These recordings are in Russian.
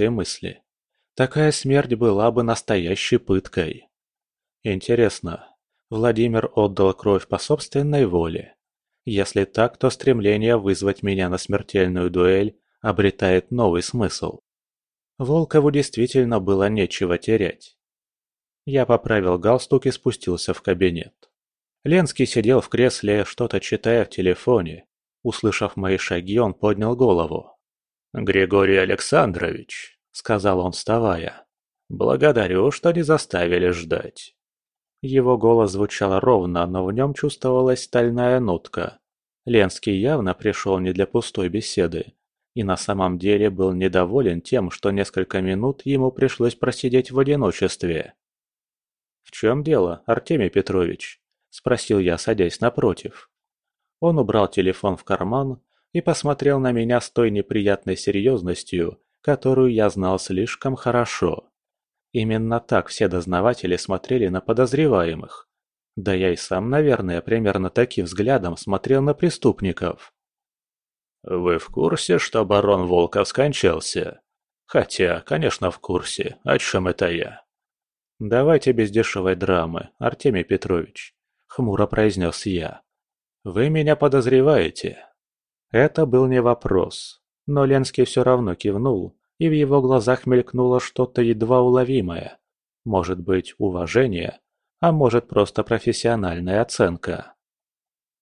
этой мысли. Такая смерть была бы настоящей пыткой. Интересно, Владимир отдал кровь по собственной воле? Если так, то стремление вызвать меня на смертельную дуэль обретает новый смысл. Волкову действительно было нечего терять. Я поправил галстук и спустился в кабинет. Ленский сидел в кресле, что-то читая в телефоне. Услышав мои шаги, он поднял голову. «Григорий Александрович», — сказал он, вставая, — «благодарю, что не заставили ждать». Его голос звучал ровно, но в нем чувствовалась стальная нотка. Ленский явно пришел не для пустой беседы, и на самом деле был недоволен тем, что несколько минут ему пришлось просидеть в одиночестве. «В чем дело, Артемий Петрович?» – спросил я, садясь напротив. Он убрал телефон в карман и посмотрел на меня с той неприятной серьезностью, которую я знал слишком хорошо. Именно так все дознаватели смотрели на подозреваемых. Да я и сам, наверное, примерно таким взглядом смотрел на преступников. «Вы в курсе, что барон Волков скончался? Хотя, конечно, в курсе. О чем это я?» «Давайте без дешевой драмы, Артемий Петрович», — хмуро произнес я. «Вы меня подозреваете?» Это был не вопрос, но Ленский все равно кивнул, и в его глазах мелькнуло что-то едва уловимое. Может быть, уважение, а может просто профессиональная оценка.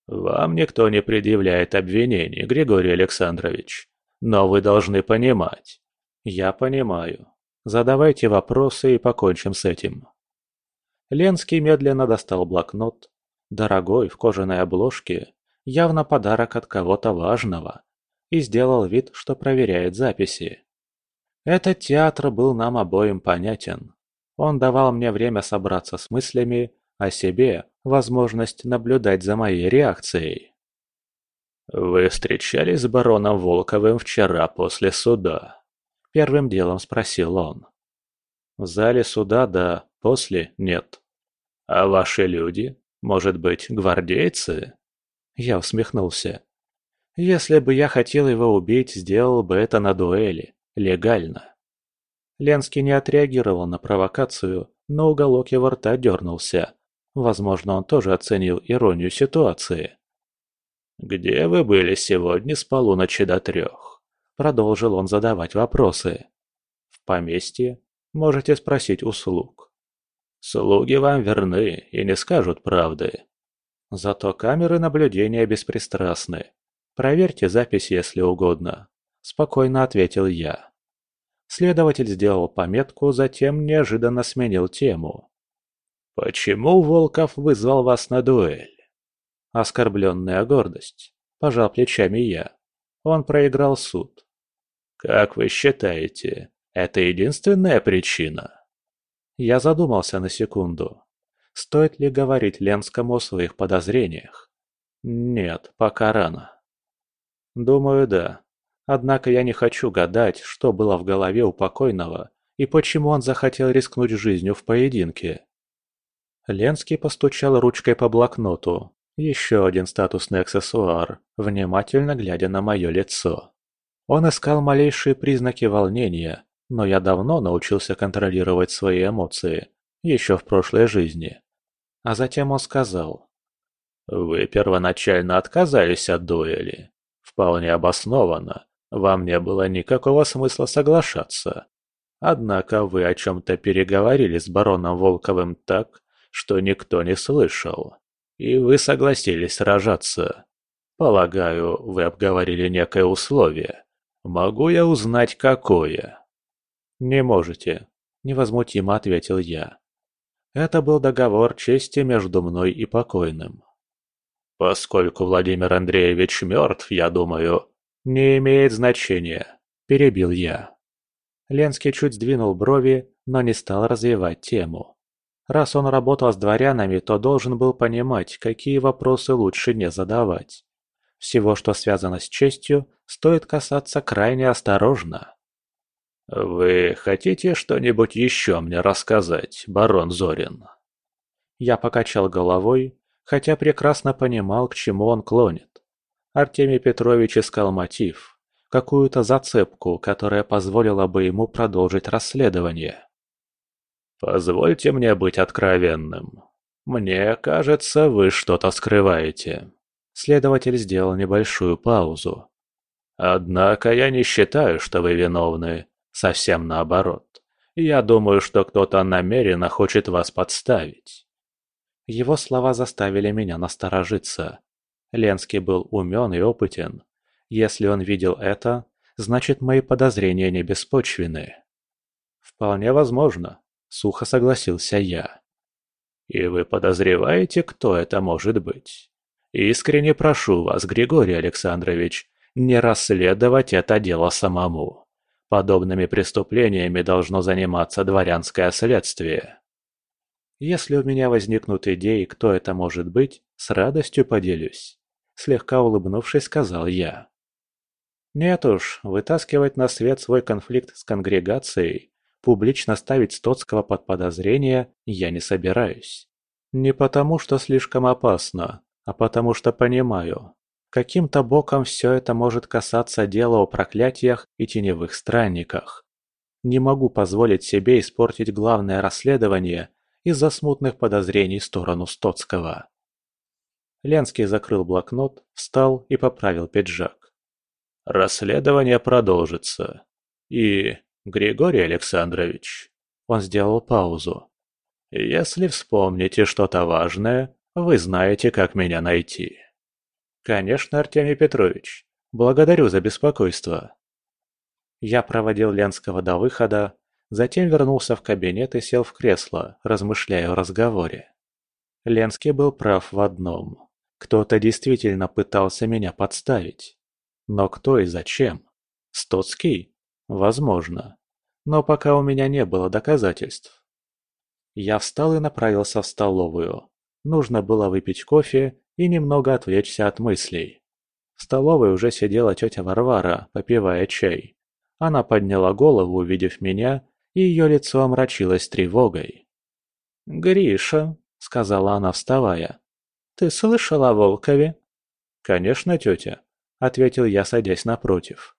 «Вам никто не предъявляет обвинений, Григорий Александрович, но вы должны понимать». «Я понимаю. Задавайте вопросы и покончим с этим». Ленский медленно достал блокнот, дорогой, в кожаной обложке, явно подарок от кого-то важного, и сделал вид, что проверяет записи. Этот театр был нам обоим понятен. Он давал мне время собраться с мыслями, о себе возможность наблюдать за моей реакцией. «Вы встречались с бароном Волковым вчера после суда?» Первым делом спросил он. «В зале суда, да, после нет». «А ваши люди? Может быть, гвардейцы?» Я усмехнулся. «Если бы я хотел его убить, сделал бы это на дуэли. Легально. Ленский не отреагировал на провокацию, но уголок его рта дернулся. Возможно, он тоже оценил иронию ситуации. «Где вы были сегодня с полуночи до трех?» Продолжил он задавать вопросы. «В поместье? Можете спросить услуг. Слуги вам верны и не скажут правды. Зато камеры наблюдения беспристрастны. Проверьте запись, если угодно», – спокойно ответил я. Следователь сделал пометку, затем неожиданно сменил тему. «Почему Волков вызвал вас на дуэль?» Оскорбленная гордость. Пожал плечами я. Он проиграл суд. «Как вы считаете, это единственная причина?» Я задумался на секунду. Стоит ли говорить Ленскому о своих подозрениях? Нет, пока рано. Думаю, да. Однако я не хочу гадать, что было в голове у покойного и почему он захотел рискнуть жизнью в поединке. Ленский постучал ручкой по блокноту. Еще один статусный аксессуар, внимательно глядя на мое лицо. Он искал малейшие признаки волнения, но я давно научился контролировать свои эмоции, еще в прошлой жизни. А затем он сказал. «Вы первоначально отказались от дуэли. Вполне обоснованно. Вам не было никакого смысла соглашаться. Однако вы о чем-то переговорили с бароном Волковым так, что никто не слышал. И вы согласились сражаться. Полагаю, вы обговорили некое условие. Могу я узнать, какое?» «Не можете», – невозмутимо ответил я. Это был договор чести между мной и покойным. «Поскольку Владимир Андреевич мертв, я думаю, «Не имеет значения», – перебил я. Ленский чуть сдвинул брови, но не стал развивать тему. Раз он работал с дворянами, то должен был понимать, какие вопросы лучше не задавать. Всего, что связано с честью, стоит касаться крайне осторожно. «Вы хотите что-нибудь еще мне рассказать, барон Зорин?» Я покачал головой, хотя прекрасно понимал, к чему он клонит. Артемий Петрович искал мотив. какую-то зацепку, которая позволила бы ему продолжить расследование. «Позвольте мне быть откровенным. Мне кажется, вы что-то скрываете». Следователь сделал небольшую паузу. «Однако я не считаю, что вы виновны. Совсем наоборот. Я думаю, что кто-то намеренно хочет вас подставить». Его слова заставили меня насторожиться. Ленский был умен и опытен. Если он видел это, значит мои подозрения не беспочвены. «Вполне возможно», — сухо согласился я. «И вы подозреваете, кто это может быть? Искренне прошу вас, Григорий Александрович, не расследовать это дело самому. Подобными преступлениями должно заниматься дворянское следствие». Если у меня возникнут идеи, кто это может быть, с радостью поделюсь. Слегка улыбнувшись, сказал я. Нет уж, вытаскивать на свет свой конфликт с конгрегацией, публично ставить Стоцкого под подозрение я не собираюсь. Не потому, что слишком опасно, а потому что понимаю, каким-то боком все это может касаться дела о проклятиях и теневых странниках. Не могу позволить себе испортить главное расследование из-за смутных подозрений в сторону Стоцкого. Ленский закрыл блокнот, встал и поправил пиджак. «Расследование продолжится. И, Григорий Александрович...» Он сделал паузу. «Если вспомните что-то важное, вы знаете, как меня найти». «Конечно, Артемий Петрович. Благодарю за беспокойство». Я проводил Ленского до выхода, Затем вернулся в кабинет и сел в кресло, размышляя о разговоре. Ленский был прав в одном. Кто-то действительно пытался меня подставить. Но кто и зачем? Стоцкий? Возможно. Но пока у меня не было доказательств. Я встал и направился в столовую. Нужно было выпить кофе и немного отвлечься от мыслей. В столовой уже сидела тетя Варвара, попивая чай. Она подняла голову, увидев меня, и ее лицо омрачилось тревогой. «Гриша», — сказала она, вставая, — «ты слышал о Волкове?» «Конечно, тетя», — ответил я, садясь напротив.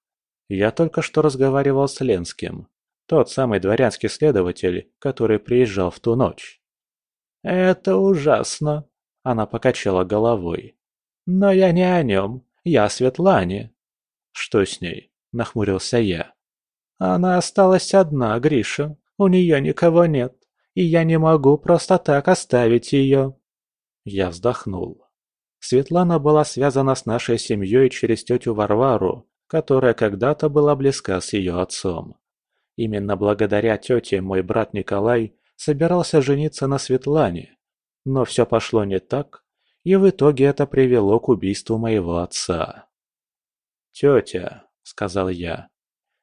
«Я только что разговаривал с Ленским, тот самый дворянский следователь, который приезжал в ту ночь». «Это ужасно», — она покачала головой. «Но я не о нем, я о Светлане». «Что с ней?» — нахмурился я. Она осталась одна, Гриша. У нее никого нет. И я не могу просто так оставить ее. Я вздохнул. Светлана была связана с нашей семьей через тетю Варвару, которая когда-то была близка с ее отцом. Именно благодаря тете мой брат Николай собирался жениться на Светлане. Но все пошло не так, и в итоге это привело к убийству моего отца. «Тетя», — сказал я,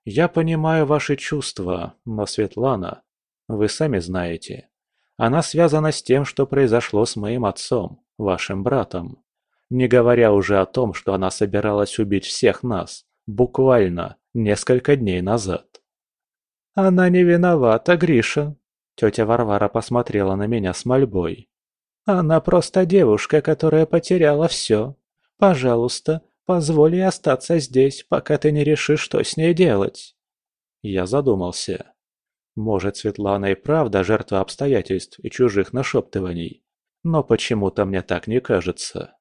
я понимаю ваши чувства, но Светлана, вы сами знаете, она связана с тем, что произошло с моим отцом, вашим братом. Не говоря уже о том, что она собиралась убить всех нас, буквально, несколько дней назад. «Она не виновата, Гриша», — тетя Варвара посмотрела на меня с мольбой. «Она просто девушка, которая потеряла все. Пожалуйста, Позволь ей остаться здесь, пока ты не решишь, что с ней делать. Я задумался. Может, Светлана и правда жертва обстоятельств и чужих нашептываний. Но почему-то мне так не кажется.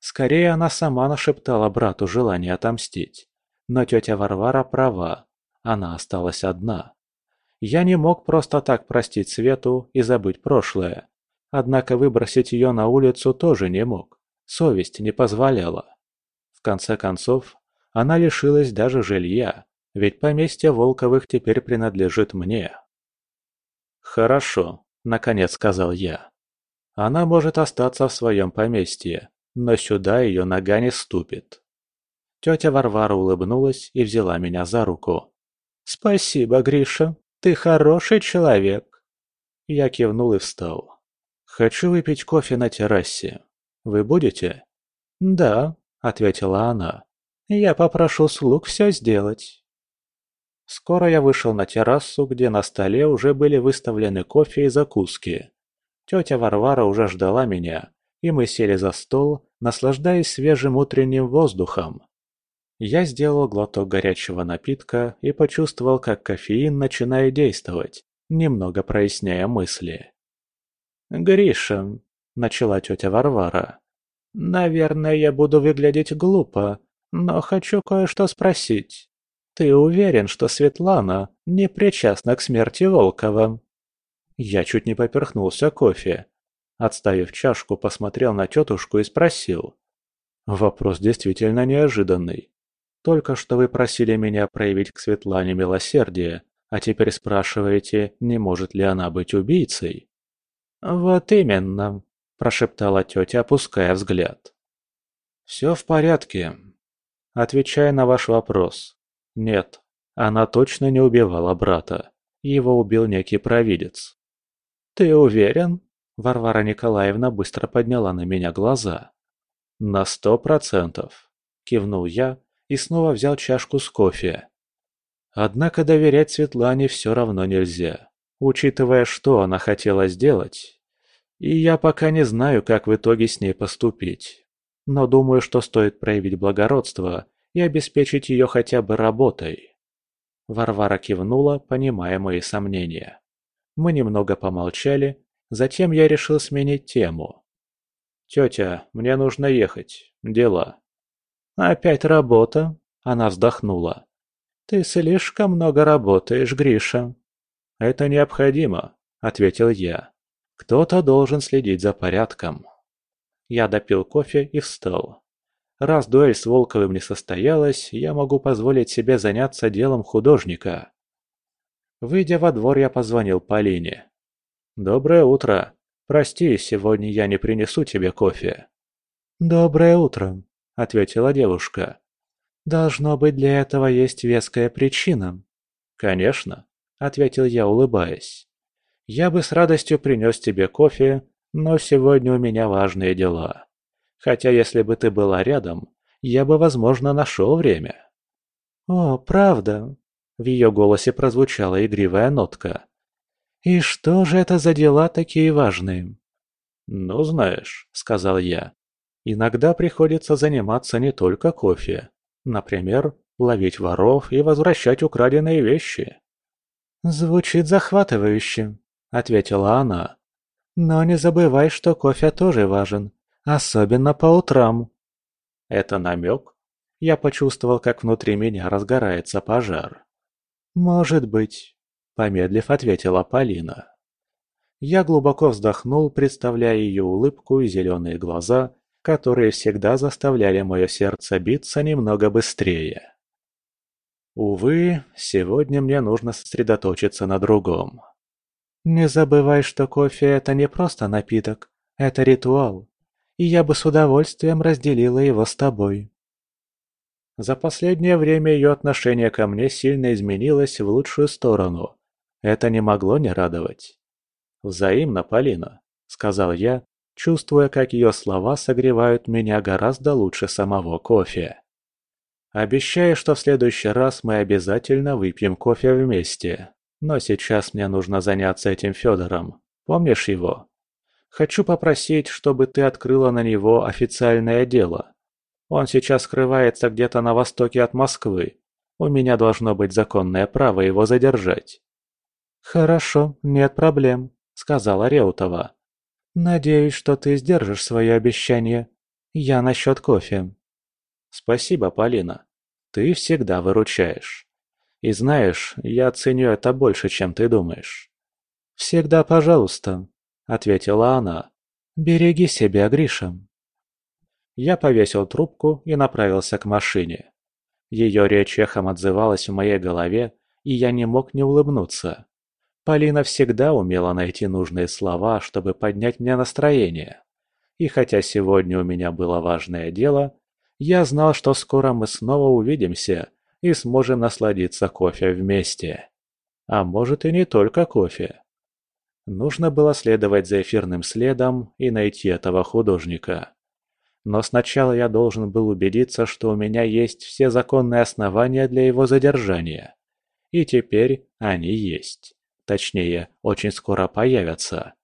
Скорее, она сама нашептала брату желание отомстить. Но тетя Варвара права. Она осталась одна. Я не мог просто так простить Свету и забыть прошлое. Однако выбросить ее на улицу тоже не мог. Совесть не позволяла конце концов, она лишилась даже жилья, ведь поместье Волковых теперь принадлежит мне. «Хорошо», — наконец сказал я. «Она может остаться в своем поместье, но сюда ее нога не ступит». Тетя Варвара улыбнулась и взяла меня за руку. «Спасибо, Гриша, ты хороший человек». Я кивнул и встал. «Хочу выпить кофе на террасе. Вы будете?» «Да», ответила она. «Я попрошу слуг все сделать». Скоро я вышел на террасу, где на столе уже были выставлены кофе и закуски. Тетя Варвара уже ждала меня, и мы сели за стол, наслаждаясь свежим утренним воздухом. Я сделал глоток горячего напитка и почувствовал, как кофеин начинает действовать, немного проясняя мысли. «Гриша», — начала тетя Варвара, — «наверное, я буду выглядеть глупо, но хочу кое-что спросить. Ты уверен, что Светлана не причастна к смерти Волкова?» Я чуть не поперхнулся кофе. Отставив чашку, посмотрел на тетушку и спросил. Вопрос действительно неожиданный. Только что вы просили меня проявить к Светлане милосердие, а теперь спрашиваете, не может ли она быть убийцей? «Вот именно», – прошептала тетя, опуская взгляд. «Все в порядке. Отвечая на ваш вопрос. Нет, она точно не убивала брата. Его убил некий провидец. «Ты уверен?» Варвара Николаевна быстро подняла на меня глаза. «На сто процентов», – кивнул я и снова взял чашку с кофе. Однако доверять Светлане все равно нельзя, учитывая, что она хотела сделать. И я пока не знаю, как в итоге с ней поступить. Но думаю, что стоит проявить благородство и обеспечить ее хотя бы работой. Варвара кивнула, понимая мои сомнения. Мы немного помолчали, затем я решил сменить тему. «Тетя, мне нужно ехать. Дела». «Опять работа?» – она вздохнула. «Ты слишком много работаешь, Гриша». «Это необходимо», – ответил я. «Кто-то должен следить за порядком». Я допил кофе и встал. Раз дуэль с Волковым не состоялась, я могу позволить себе заняться делом художника. Выйдя во двор, я позвонил Полине. «Доброе утро. Прости, сегодня я не принесу тебе кофе». «Доброе утро», — ответила девушка. «Должно быть, для этого есть веская причина». «Конечно», — ответил я, улыбаясь. «Я бы с радостью принес тебе кофе, но сегодня у меня важные дела. Хотя если бы ты была рядом, я бы, возможно, нашел время». «О, правда?» В ее голосе прозвучала игривая нотка. «И что же это за дела такие важные?» «Ну, знаешь», — сказал я, — «иногда приходится заниматься не только кофе. Например, ловить воров и возвращать украденные вещи». «Звучит захватывающе», — ответила она. «Но не забывай, что кофе тоже важен, особенно по утрам». «Это намек?» Я почувствовал, как внутри меня разгорается пожар. «Может быть», – помедлив ответила Полина. Я глубоко вздохнул, представляя ее улыбку и зеленые глаза, которые всегда заставляли мое сердце биться немного быстрее. Увы, сегодня мне нужно сосредоточиться на другом. Не забывай, что кофе – это не просто напиток, это ритуал, и я бы с удовольствием разделила его с тобой. За последнее время ее отношение ко мне сильно изменилось в лучшую сторону. Это не могло не радовать. «Взаимно, Полина», — сказал я, чувствуя, как ее слова согревают меня гораздо лучше самого кофе. Обещаю, что в следующий раз мы обязательно выпьем кофе вместе. Но сейчас мне нужно заняться этим Федором. Помнишь его? Хочу попросить, чтобы ты открыла на него официальное дело. Он сейчас скрывается где-то на востоке от Москвы. У меня должно быть законное право его задержать». «Хорошо, нет проблем», — сказала Реутова. «Надеюсь, что ты сдержишь свое обещание. Я насчет кофе». «Спасибо, Полина. Ты всегда выручаешь. И знаешь, я ценю это больше, чем ты думаешь». «Всегда пожалуйста», — ответила она. «Береги себя, Гриша». Я повесил трубку и направился к машине. Ее речь эхом отзывалась в моей голове, и я не мог не улыбнуться. Полина всегда умела найти нужные слова, чтобы поднять мне настроение. И хотя сегодня у меня было важное дело, я знал, что скоро мы снова увидимся и сможем насладиться кофе вместе. А может и не только кофе. Нужно было следовать за эфирным следом и найти этого художника. Но сначала я должен был убедиться, что у меня есть все законные основания для его задержания. И теперь они есть. Точнее, очень скоро появятся.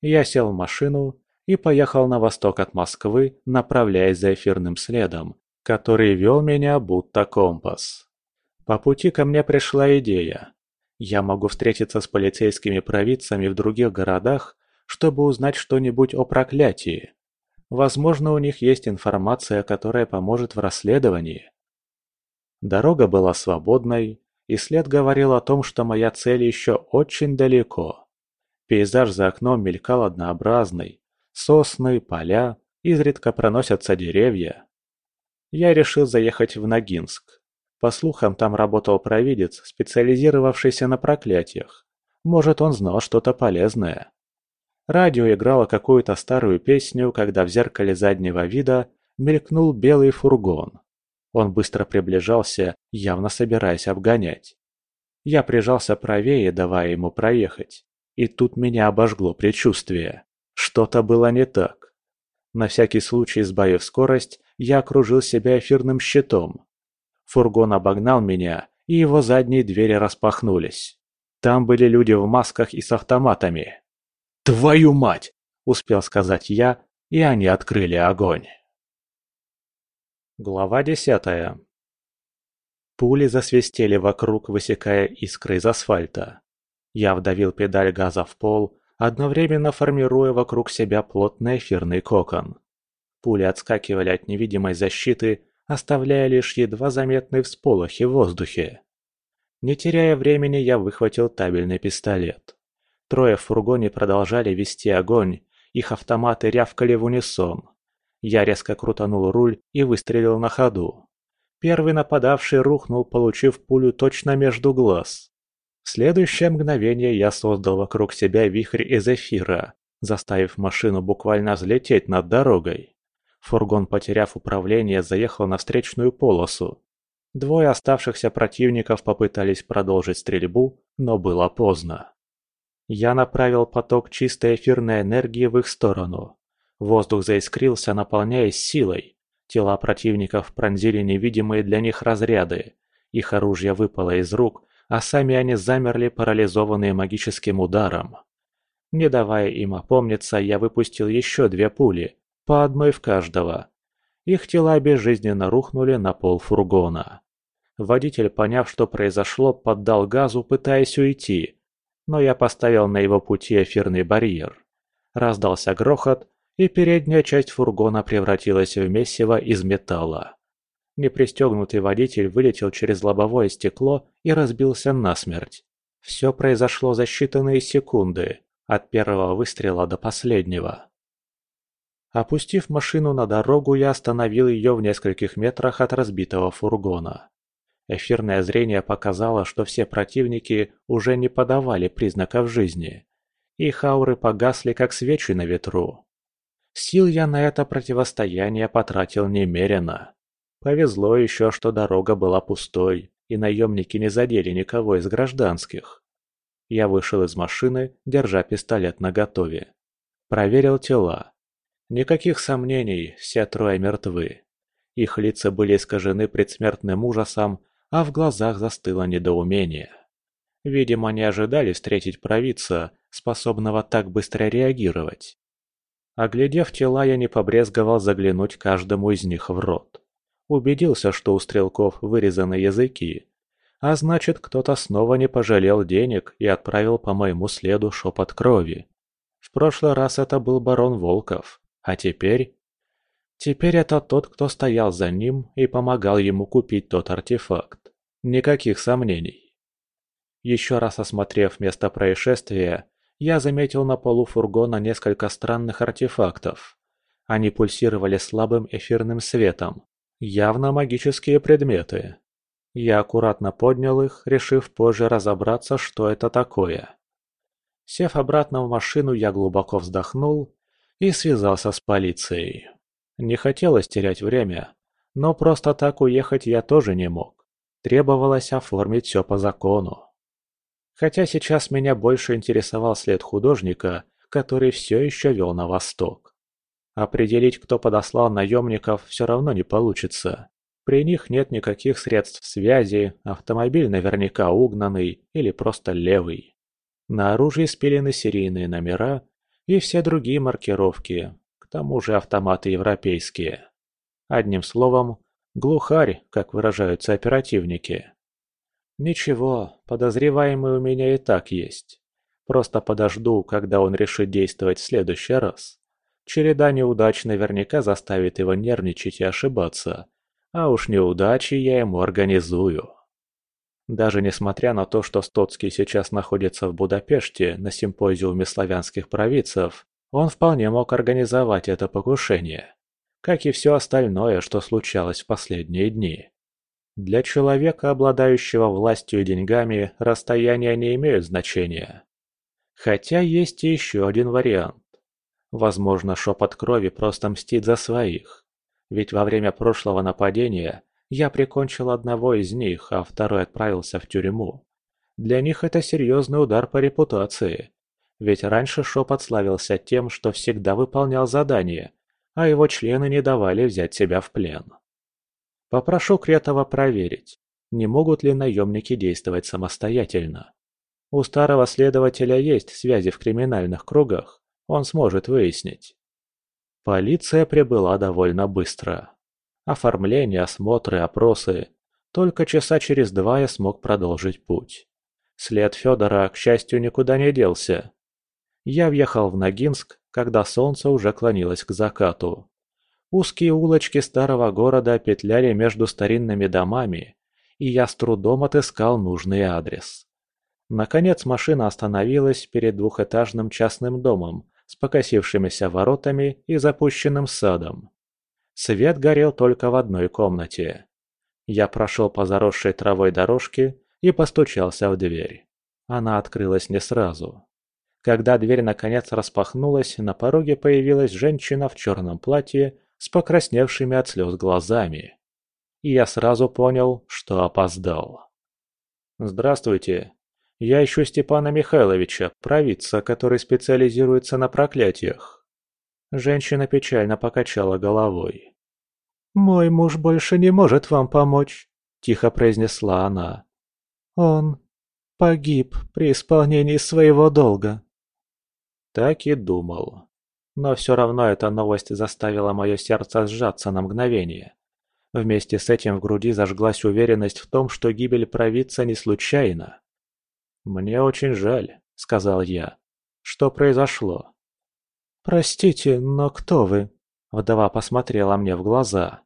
Я сел в машину и поехал на восток от Москвы, направляясь за эфирным следом, который вел меня будто компас. По пути ко мне пришла идея. Я могу встретиться с полицейскими провидцами в других городах, чтобы узнать что-нибудь о проклятии. Возможно, у них есть информация, которая поможет в расследовании. Дорога была свободной, и след говорил о том, что моя цель еще очень далеко. Пейзаж за окном мелькал однообразный. Сосны, поля, изредка проносятся деревья. Я решил заехать в Ногинск. По слухам, там работал провидец, специализировавшийся на проклятиях. Может, он знал что-то полезное. Радио играло какую-то старую песню, когда в зеркале заднего вида мелькнул белый фургон. Он быстро приближался, явно собираясь обгонять. Я прижался правее, давая ему проехать. И тут меня обожгло предчувствие. Что-то было не так. На всякий случай, сбавив скорость, я окружил себя эфирным щитом. Фургон обогнал меня, и его задние двери распахнулись. Там были люди в масках и с автоматами. «Твою мать!» – успел сказать я, и они открыли огонь. Глава десятая. Пули засвистели вокруг, высекая искры из асфальта. Я вдавил педаль газа в пол, одновременно формируя вокруг себя плотный эфирный кокон. Пули отскакивали от невидимой защиты, оставляя лишь едва заметные всполохи в воздухе. Не теряя времени, я выхватил табельный пистолет. Трое в фургоне продолжали вести огонь, их автоматы рявкали в унисон. Я резко крутанул руль и выстрелил на ходу. Первый нападавший рухнул, получив пулю точно между глаз. В следующее мгновение я создал вокруг себя вихрь из эфира, заставив машину буквально взлететь над дорогой. Фургон, потеряв управление, заехал на встречную полосу. Двое оставшихся противников попытались продолжить стрельбу, но было поздно. Я направил поток чистой эфирной энергии в их сторону. Воздух заискрился, наполняясь силой. Тела противников пронзили невидимые для них разряды. Их оружие выпало из рук, а сами они замерли, парализованные магическим ударом. Не давая им опомниться, я выпустил еще две пули, по одной в каждого. Их тела безжизненно рухнули на пол фургона. Водитель, поняв, что произошло, поддал газу, пытаясь уйти, но я поставил на его пути эфирный барьер. Раздался грохот, и передняя часть фургона превратилась в месиво из металла. Непристегнутый водитель вылетел через лобовое стекло и разбился насмерть. Все произошло за считанные секунды, от первого выстрела до последнего. Опустив машину на дорогу, я остановил ее в нескольких метрах от разбитого фургона. Эфирное зрение показало, что все противники уже не подавали признаков жизни. Их ауры погасли, как свечи на ветру. Сил я на это противостояние потратил немерено. Повезло еще, что дорога была пустой, и наемники не задели никого из гражданских. Я вышел из машины, держа пистолет наготове. Проверил тела. Никаких сомнений, все трое мертвы. Их лица были искажены предсмертным ужасом, а в глазах застыло недоумение. Видимо, не ожидали встретить провидца, способного так быстро реагировать. Оглядев тела, я не побрезговал заглянуть каждому из них в рот. Убедился, что у стрелков вырезаны языки. А значит, кто-то снова не пожалел денег и отправил по моему следу шепот крови. В прошлый раз это был барон Волков, а теперь... Теперь это тот, кто стоял за ним и помогал ему купить тот артефакт. Никаких сомнений. Еще раз осмотрев место происшествия, я заметил на полу фургона несколько странных артефактов. Они пульсировали слабым эфирным светом. Явно магические предметы. Я аккуратно поднял их, решив позже разобраться, что это такое. Сев обратно в машину, я глубоко вздохнул и связался с полицией. Не хотелось терять время, но просто так уехать я тоже не мог. Требовалось оформить все по закону. Хотя сейчас меня больше интересовал след художника, который все еще вел на восток. Определить, кто подослал наемников, все равно не получится. При них нет никаких средств связи, автомобиль наверняка угнанный или просто левый. На оружии спилены серийные номера и все другие маркировки, к тому же автоматы европейские. Одним словом, Глухарь, как выражаются оперативники. Ничего, подозреваемый у меня и так есть. Просто подожду, когда он решит действовать в следующий раз. Череда неудач наверняка заставит его нервничать и ошибаться. А уж неудачи я ему организую. Даже несмотря на то, что Стоцкий сейчас находится в Будапеште на симпозиуме славянских провидцев, он вполне мог организовать это покушение. Как и все остальное, что случалось в последние дни. Для человека, обладающего властью и деньгами, расстояния не имеют значения. Хотя есть и еще один вариант. Возможно, шепот крови просто мстит за своих. Ведь во время прошлого нападения я прикончил одного из них, а второй отправился в тюрьму. Для них это серьезный удар по репутации. Ведь раньше Шепот славился тем, что всегда выполнял задания, а его члены не давали взять себя в плен. Попрошу Кретова проверить, не могут ли наемники действовать самостоятельно. У старого следователя есть связи в криминальных кругах, он сможет выяснить. Полиция прибыла довольно быстро. Оформление, осмотры, опросы. Только часа через два я смог продолжить путь. След Федора, к счастью, никуда не делся. Я въехал в Ногинск, когда солнце уже клонилось к закату. Узкие улочки старого города петляли между старинными домами, и я с трудом отыскал нужный адрес. Наконец машина остановилась перед двухэтажным частным домом с покосившимися воротами и запущенным садом. Свет горел только в одной комнате. Я прошел по заросшей травой дорожке и постучался в дверь. Она открылась не сразу. Когда дверь наконец распахнулась, на пороге появилась женщина в черном платье с покрасневшими от слез глазами. И я сразу понял, что опоздал. «Здравствуйте. Я ищу Степана Михайловича, провидца, который специализируется на проклятиях». Женщина печально покачала головой. «Мой муж больше не может вам помочь», – тихо произнесла она. «Он погиб при исполнении своего долга». Так и думал. Но все равно эта новость заставила мое сердце сжаться на мгновение. Вместе с этим в груди зажглась уверенность в том, что гибель провидца не случайна. «Мне очень жаль», — сказал я. «Что произошло?» «Простите, но кто вы?» Вдова посмотрела мне в глаза.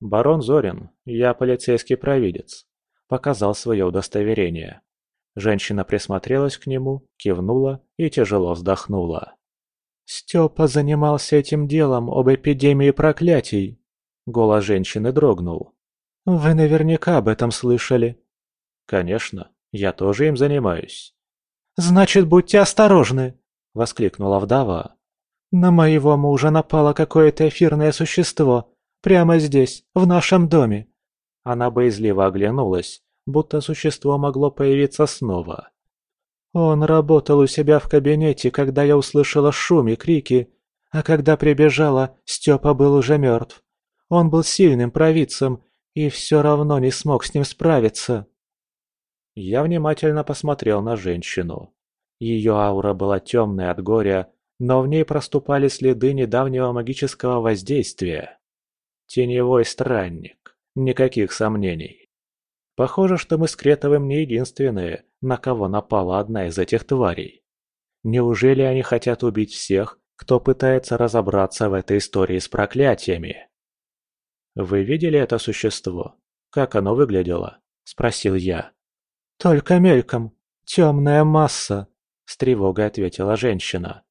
«Барон Зорин, я полицейский провидец», — показал свое удостоверение. Женщина присмотрелась к нему, кивнула и тяжело вздохнула. «Степа занимался этим делом об эпидемии проклятий!» Голос женщины дрогнул. «Вы наверняка об этом слышали». «Конечно, я тоже им занимаюсь». «Значит, будьте осторожны!» — воскликнула вдова. На моего мужа напало какое-то эфирное существо. Прямо здесь, в нашем доме. Она боязливо оглянулась, будто существо могло появиться снова. Он работал у себя в кабинете, когда я услышала шум и крики, а когда прибежала, Степа был уже мертв. Он был сильным провидцем и все равно не смог с ним справиться. Я внимательно посмотрел на женщину. Ее аура была темной от горя, но в ней проступали следы недавнего магического воздействия. Теневой странник. Никаких сомнений. Похоже, что мы с Кретовым не единственные, на кого напала одна из этих тварей. Неужели они хотят убить всех, кто пытается разобраться в этой истории с проклятиями? «Вы видели это существо? Как оно выглядело?» – спросил я. «Только мельком. Темная масса», – с тревогой ответила женщина.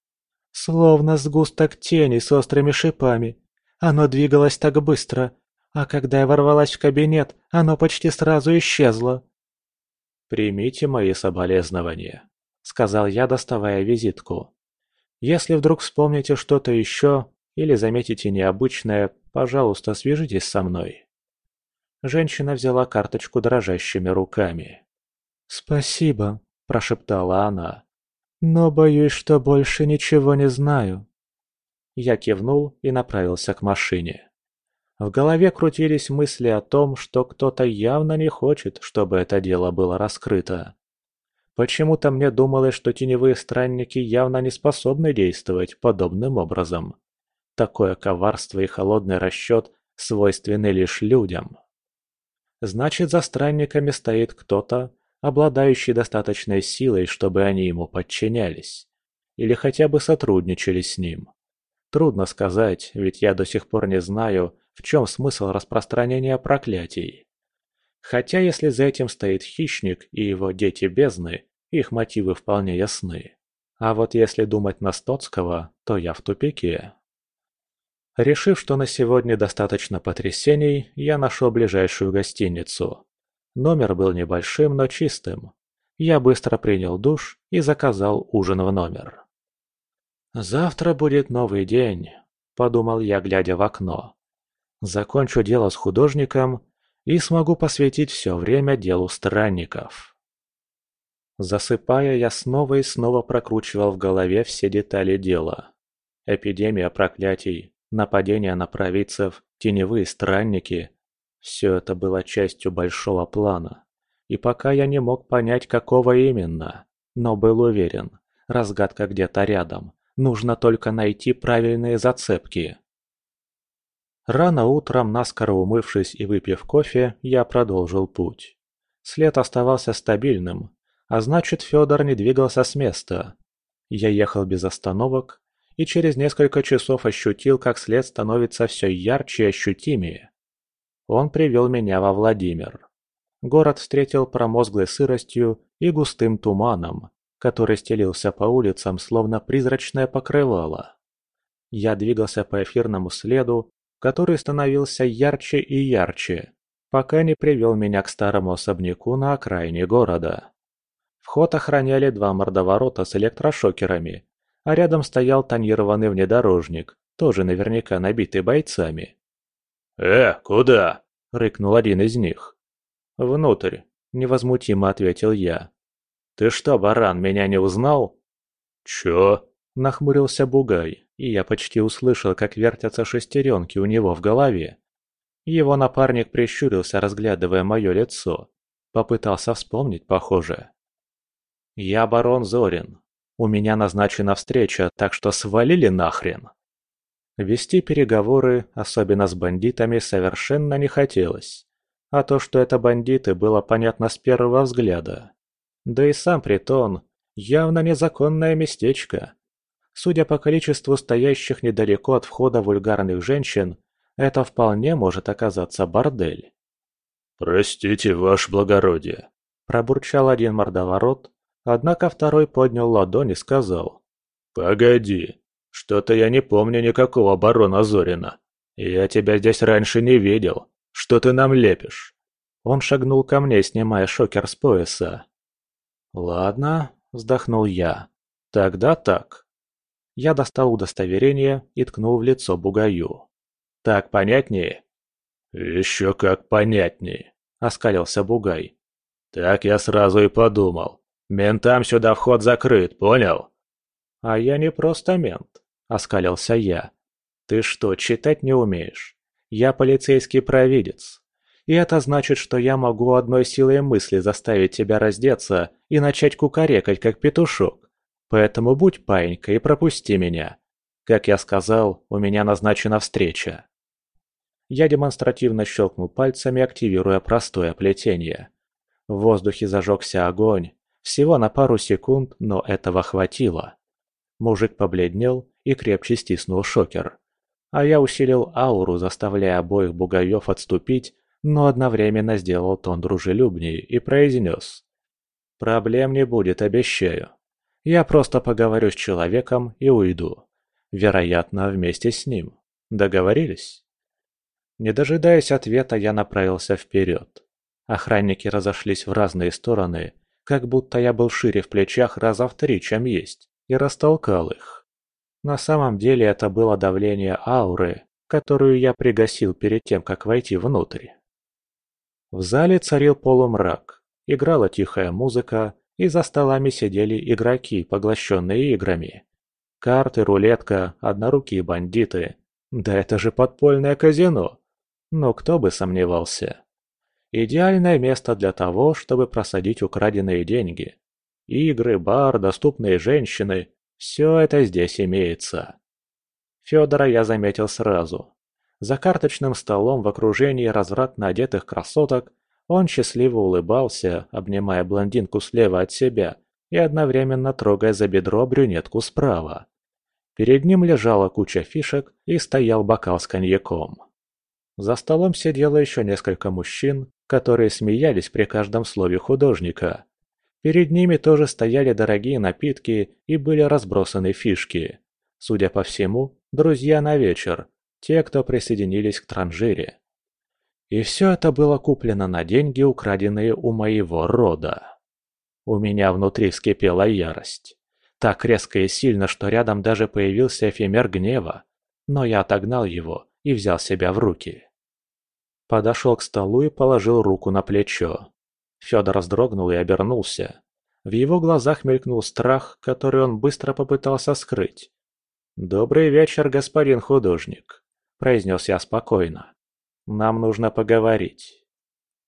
Словно сгусток тени с острыми шипами. Оно двигалось так быстро, а когда я ворвалась в кабинет, оно почти сразу исчезло. «Примите мои соболезнования», — сказал я, доставая визитку. «Если вдруг вспомните что-то еще или заметите необычное, пожалуйста, свяжитесь со мной». Женщина взяла карточку дрожащими руками. «Спасибо», – прошептала она. Но боюсь, что больше ничего не знаю. Я кивнул и направился к машине. В голове крутились мысли о том, что кто-то явно не хочет, чтобы это дело было раскрыто. Почему-то мне думалось, что теневые странники явно не способны действовать подобным образом. Такое коварство и холодный расчет свойственны лишь людям. Значит, за странниками стоит кто-то, обладающий достаточной силой, чтобы они ему подчинялись. Или хотя бы сотрудничали с ним. Трудно сказать, ведь я до сих пор не знаю, в чем смысл распространения проклятий. Хотя если за этим стоит хищник и его дети бездны, их мотивы вполне ясны. А вот если думать на Стоцкого, то я в тупике. Решив, что на сегодня достаточно потрясений, я нашел ближайшую гостиницу. Номер был небольшим, но чистым. Я быстро принял душ и заказал ужин в номер. «Завтра будет новый день», – подумал я, глядя в окно. «Закончу дело с художником и смогу посвятить все время делу странников». Засыпая, я снова и снова прокручивал в голове все детали дела. Эпидемия проклятий, нападения на провидцев, теневые странники – все это было частью большого плана. И пока я не мог понять, какого именно, но был уверен, разгадка где-то рядом, нужно только найти правильные зацепки. Рано утром, наскоро умывшись и выпив кофе, я продолжил путь. След оставался стабильным, а значит Федор не двигался с места. Я ехал без остановок и через несколько часов ощутил, как след становится все ярче и ощутимее. Он привел меня во Владимир. Город встретил промозглой сыростью и густым туманом, который стелился по улицам, словно призрачное покрывало. Я двигался по эфирному следу, который становился ярче и ярче, пока не привел меня к старому особняку на окраине города. Вход охраняли два мордоворота с электрошокерами, а рядом стоял тонированный внедорожник, тоже наверняка набитый бойцами. «Э, куда?» – рыкнул один из них. «Внутрь», – невозмутимо ответил я. «Ты что, баран, меня не узнал?» «Чё?» – нахмурился Бугай, и я почти услышал, как вертятся шестеренки у него в голове. Его напарник прищурился, разглядывая мое лицо. Попытался вспомнить, похоже. «Я барон Зорин. У меня назначена встреча, так что свалили нахрен!» Вести переговоры, особенно с бандитами, совершенно не хотелось. А то, что это бандиты, было понятно с первого взгляда. Да и сам притон – явно незаконное местечко. Судя по количеству стоящих недалеко от входа вульгарных женщин, это вполне может оказаться бордель. «Простите, ваше благородие», – пробурчал один мордоворот, Однако второй поднял ладонь и сказал. «Погоди, что-то я не помню никакого барона Зорина. Я тебя здесь раньше не видел. Что ты нам лепишь?» Он шагнул ко мне, снимая шокер с пояса. «Ладно», — вздохнул я. «Тогда так». Я достал удостоверение и ткнул в лицо бугаю. «Так понятнее?» «Еще как понятнее», — оскалился бугай. «Так я сразу и подумал. Ментам сюда вход закрыт, понял?» «А я не просто мент», — оскалился я. «Ты что, читать не умеешь? Я полицейский провидец. И это значит, что я могу одной силой мысли заставить тебя раздеться и начать кукарекать, как петушок. Поэтому будь паинькой и пропусти меня. Как я сказал, у меня назначена встреча». Я демонстративно щелкнул пальцами, активируя простое плетение. В воздухе зажегся огонь, всего на пару секунд, но этого хватило. Мужик побледнел и крепче стиснул шокер. А я усилил ауру, заставляя обоих бугаев отступить, но одновременно сделал тон дружелюбнее и произнес. «Проблем не будет, обещаю. Я просто поговорю с человеком и уйду. Вероятно, вместе с ним. Договорились?» Не дожидаясь ответа, я направился вперед. Охранники разошлись в разные стороны, как будто я был шире в плечах раза в три, чем есть, и растолкал их. На самом деле это было давление ауры, которую я пригасил перед тем, как войти внутрь. В зале царил полумрак, играла тихая музыка, и за столами сидели игроки, поглощенные играми. Карты, рулетка, однорукие бандиты. Да это же подпольное казино! Но кто бы сомневался. Идеальное место для того, чтобы просадить украденные деньги. Игры, бар, доступные женщины – все это здесь имеется. Федора я заметил сразу. За карточным столом в окружении развратно одетых красоток он счастливо улыбался, обнимая блондинку слева от себя и одновременно трогая за бедро брюнетку справа. Перед ним лежала куча фишек и стоял бокал с коньяком. За столом сидело еще несколько мужчин, которые смеялись при каждом слове художника. Перед ними тоже стояли дорогие напитки и были разбросаны фишки. Судя по всему, друзья на вечер, те, кто присоединились к транжире. И все это было куплено на деньги, украденные у моего рода. У меня внутри вскипела ярость. Так резко и сильно, что рядом даже появился эфемер гнева. Но я отогнал его и взял себя в руки. Подошел к столу и положил руку на плечо. Федор вздрогнул и обернулся. В его глазах мелькнул страх, который он быстро попытался скрыть. «Добрый вечер, господин художник», – произнес я спокойно. «Нам нужно поговорить».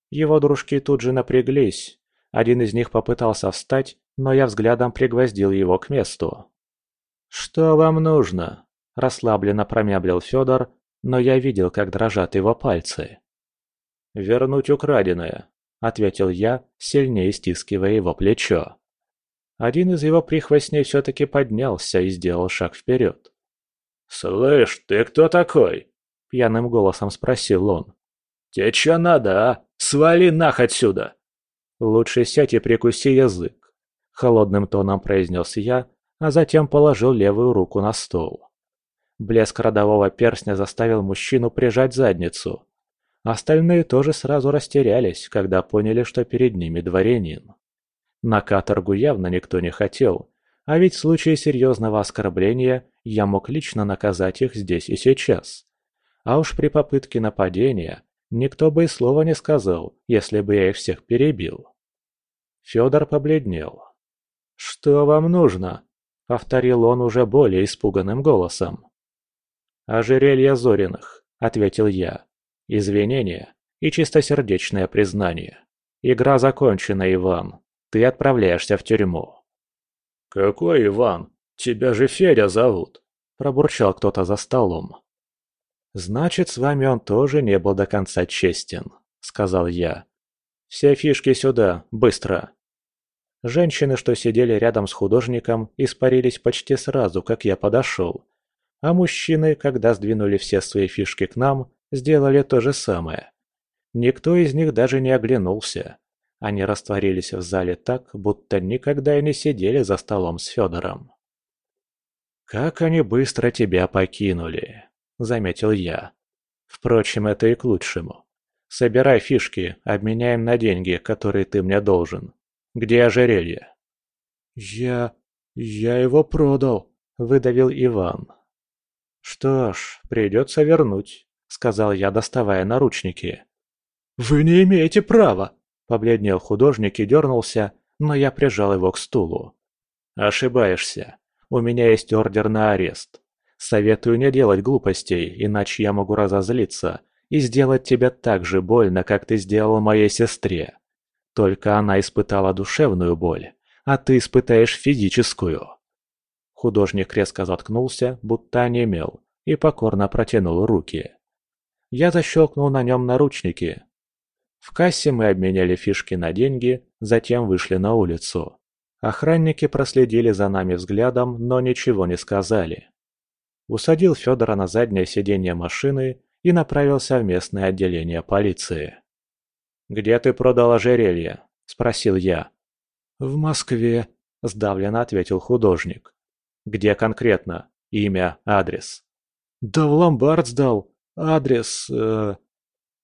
Его дружки тут же напряглись. Один из них попытался встать, но я взглядом пригвоздил его к месту. «Что вам нужно?» – расслабленно промямлил Федор, но я видел, как дрожат его пальцы. «Вернуть украденное», — ответил я, сильнее стискивая его плечо. Один из его прихвостней все-таки поднялся и сделал шаг вперед. «Слышь, ты кто такой?» — пьяным голосом спросил он. «Тебе че надо, а? Свали нах отсюда!» «Лучше сядь и прикуси язык», — холодным тоном произнес я, а затем положил левую руку на стол. Блеск родового перстня заставил мужчину прижать задницу. Остальные тоже сразу растерялись, когда поняли, что перед ними дворянин. На каторгу явно никто не хотел, а ведь в случае серьезного оскорбления я мог лично наказать их здесь и сейчас. А уж при попытке нападения никто бы и слова не сказал, если бы я их всех перебил. Федор побледнел. «Что вам нужно?» — повторил он уже более испуганным голосом. «Ожерелье Зориных», — ответил я. Извинения и чистосердечное признание. Игра закончена, Иван. Ты отправляешься в тюрьму. «Какой Иван? Тебя же Федя зовут!» – пробурчал кто-то за столом. «Значит, с вами он тоже не был до конца честен», – сказал я. «Все фишки сюда, быстро!» Женщины, что сидели рядом с художником, испарились почти сразу, как я подошел. А мужчины, когда сдвинули все свои фишки к нам, сделали то же самое. Никто из них даже не оглянулся. Они растворились в зале так, будто никогда и не сидели за столом с Федором. «Как они быстро тебя покинули», — заметил я. «Впрочем, это и к лучшему. Собирай фишки, обменяем на деньги, которые ты мне должен. Где ожерелье?» «Я... я его продал», — выдавил Иван. «Что ж, придется вернуть сказал я, доставая наручники. «Вы не имеете права!» – побледнел художник и дернулся, но я прижал его к стулу. «Ошибаешься. У меня есть ордер на арест. Советую не делать глупостей, иначе я могу разозлиться и сделать тебе так же больно, как ты сделал моей сестре. Только она испытала душевную боль, а ты испытаешь физическую». Художник резко заткнулся, будто онемел, и покорно протянул руки. Я защелкнул на нем наручники. В кассе мы обменяли фишки на деньги, затем вышли на улицу. Охранники проследили за нами взглядом, но ничего не сказали. Усадил Федора на заднее сиденье машины и направился в местное отделение полиции. «Где ты продал ожерелье?» – спросил я. «В Москве», – сдавленно ответил художник. «Где конкретно? Имя, адрес?» «Да в ломбард сдал. Адрес... Э...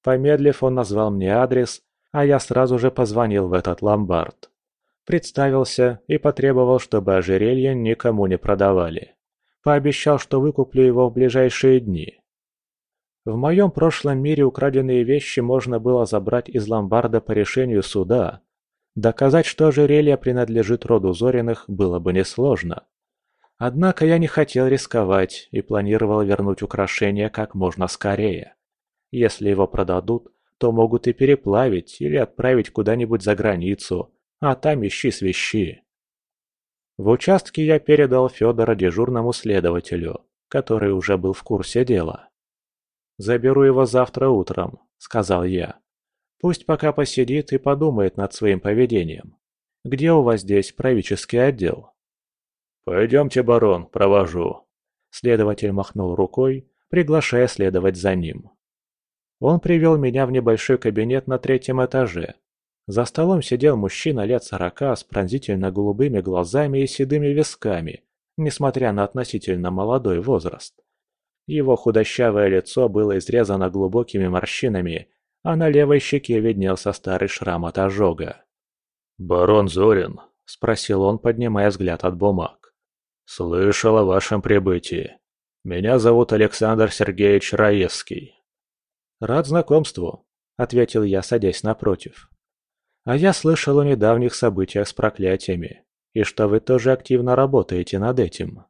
Помедлив, он назвал мне адрес, а я сразу же позвонил в этот ломбард. Представился и потребовал, чтобы ожерелье никому не продавали. Пообещал, что выкуплю его в ближайшие дни. В моем прошлом мире украденные вещи можно было забрать из ломбарда по решению суда. Доказать, что ожерелье принадлежит роду Зориных, было бы несложно. Однако я не хотел рисковать и планировал вернуть украшение как можно скорее. Если его продадут, то могут и переплавить или отправить куда-нибудь за границу, а там ищи свищи. В участке я передал Федора дежурному следователю, который уже был в курсе дела. «Заберу его завтра утром», — сказал я. «Пусть пока посидит и подумает над своим поведением. Где у вас здесь правительский отдел?» «Пойдемте, барон, провожу». Следователь махнул рукой, приглашая следовать за ним. Он привел меня в небольшой кабинет на третьем этаже. За столом сидел мужчина лет сорока с пронзительно голубыми глазами и седыми висками, несмотря на относительно молодой возраст. Его худощавое лицо было изрезано глубокими морщинами, а на левой щеке виднелся старый шрам от ожога. «Барон Зорин?» – спросил он, поднимая взгляд от бумаг. «Слышал о вашем прибытии. Меня зовут Александр Сергеевич Раевский». «Рад знакомству», – ответил я, садясь напротив. «А я слышал о недавних событиях с проклятиями, и что вы тоже активно работаете над этим».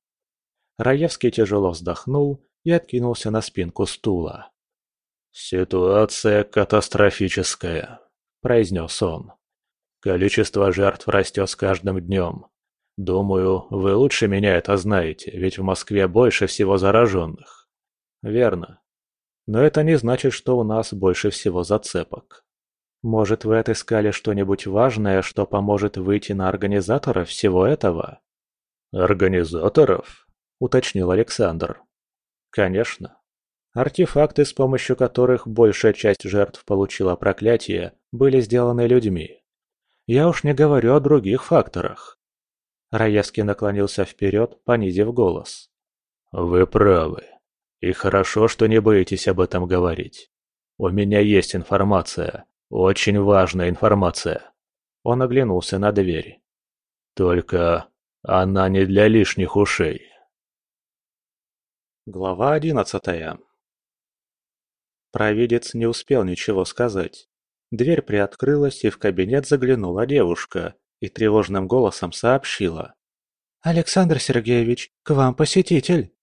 Раевский тяжело вздохнул и откинулся на спинку стула. «Ситуация катастрофическая», – произнес он. «Количество жертв растет с каждым днем. Думаю, вы лучше меня это знаете, ведь в Москве больше всего зараженных». «Верно. Но это не значит, что у нас больше всего зацепок. Может, вы отыскали что-нибудь важное, что поможет выйти на организаторов всего этого?» «Организаторов?» – уточнил Александр. «Конечно. Артефакты, с помощью которых большая часть жертв получила проклятие, были сделаны людьми. Я уж не говорю о других факторах. Раевский наклонился вперед, понизив голос. «Вы правы. И хорошо, что не боитесь об этом говорить. У меня есть информация. Очень важная информация». Он оглянулся на дверь. «Только она не для лишних ушей». Глава одиннадцатая Провидец не успел ничего сказать. Дверь приоткрылась, и в кабинет заглянула девушка и тревожным голосом сообщила. «Александр Сергеевич, к вам посетитель!»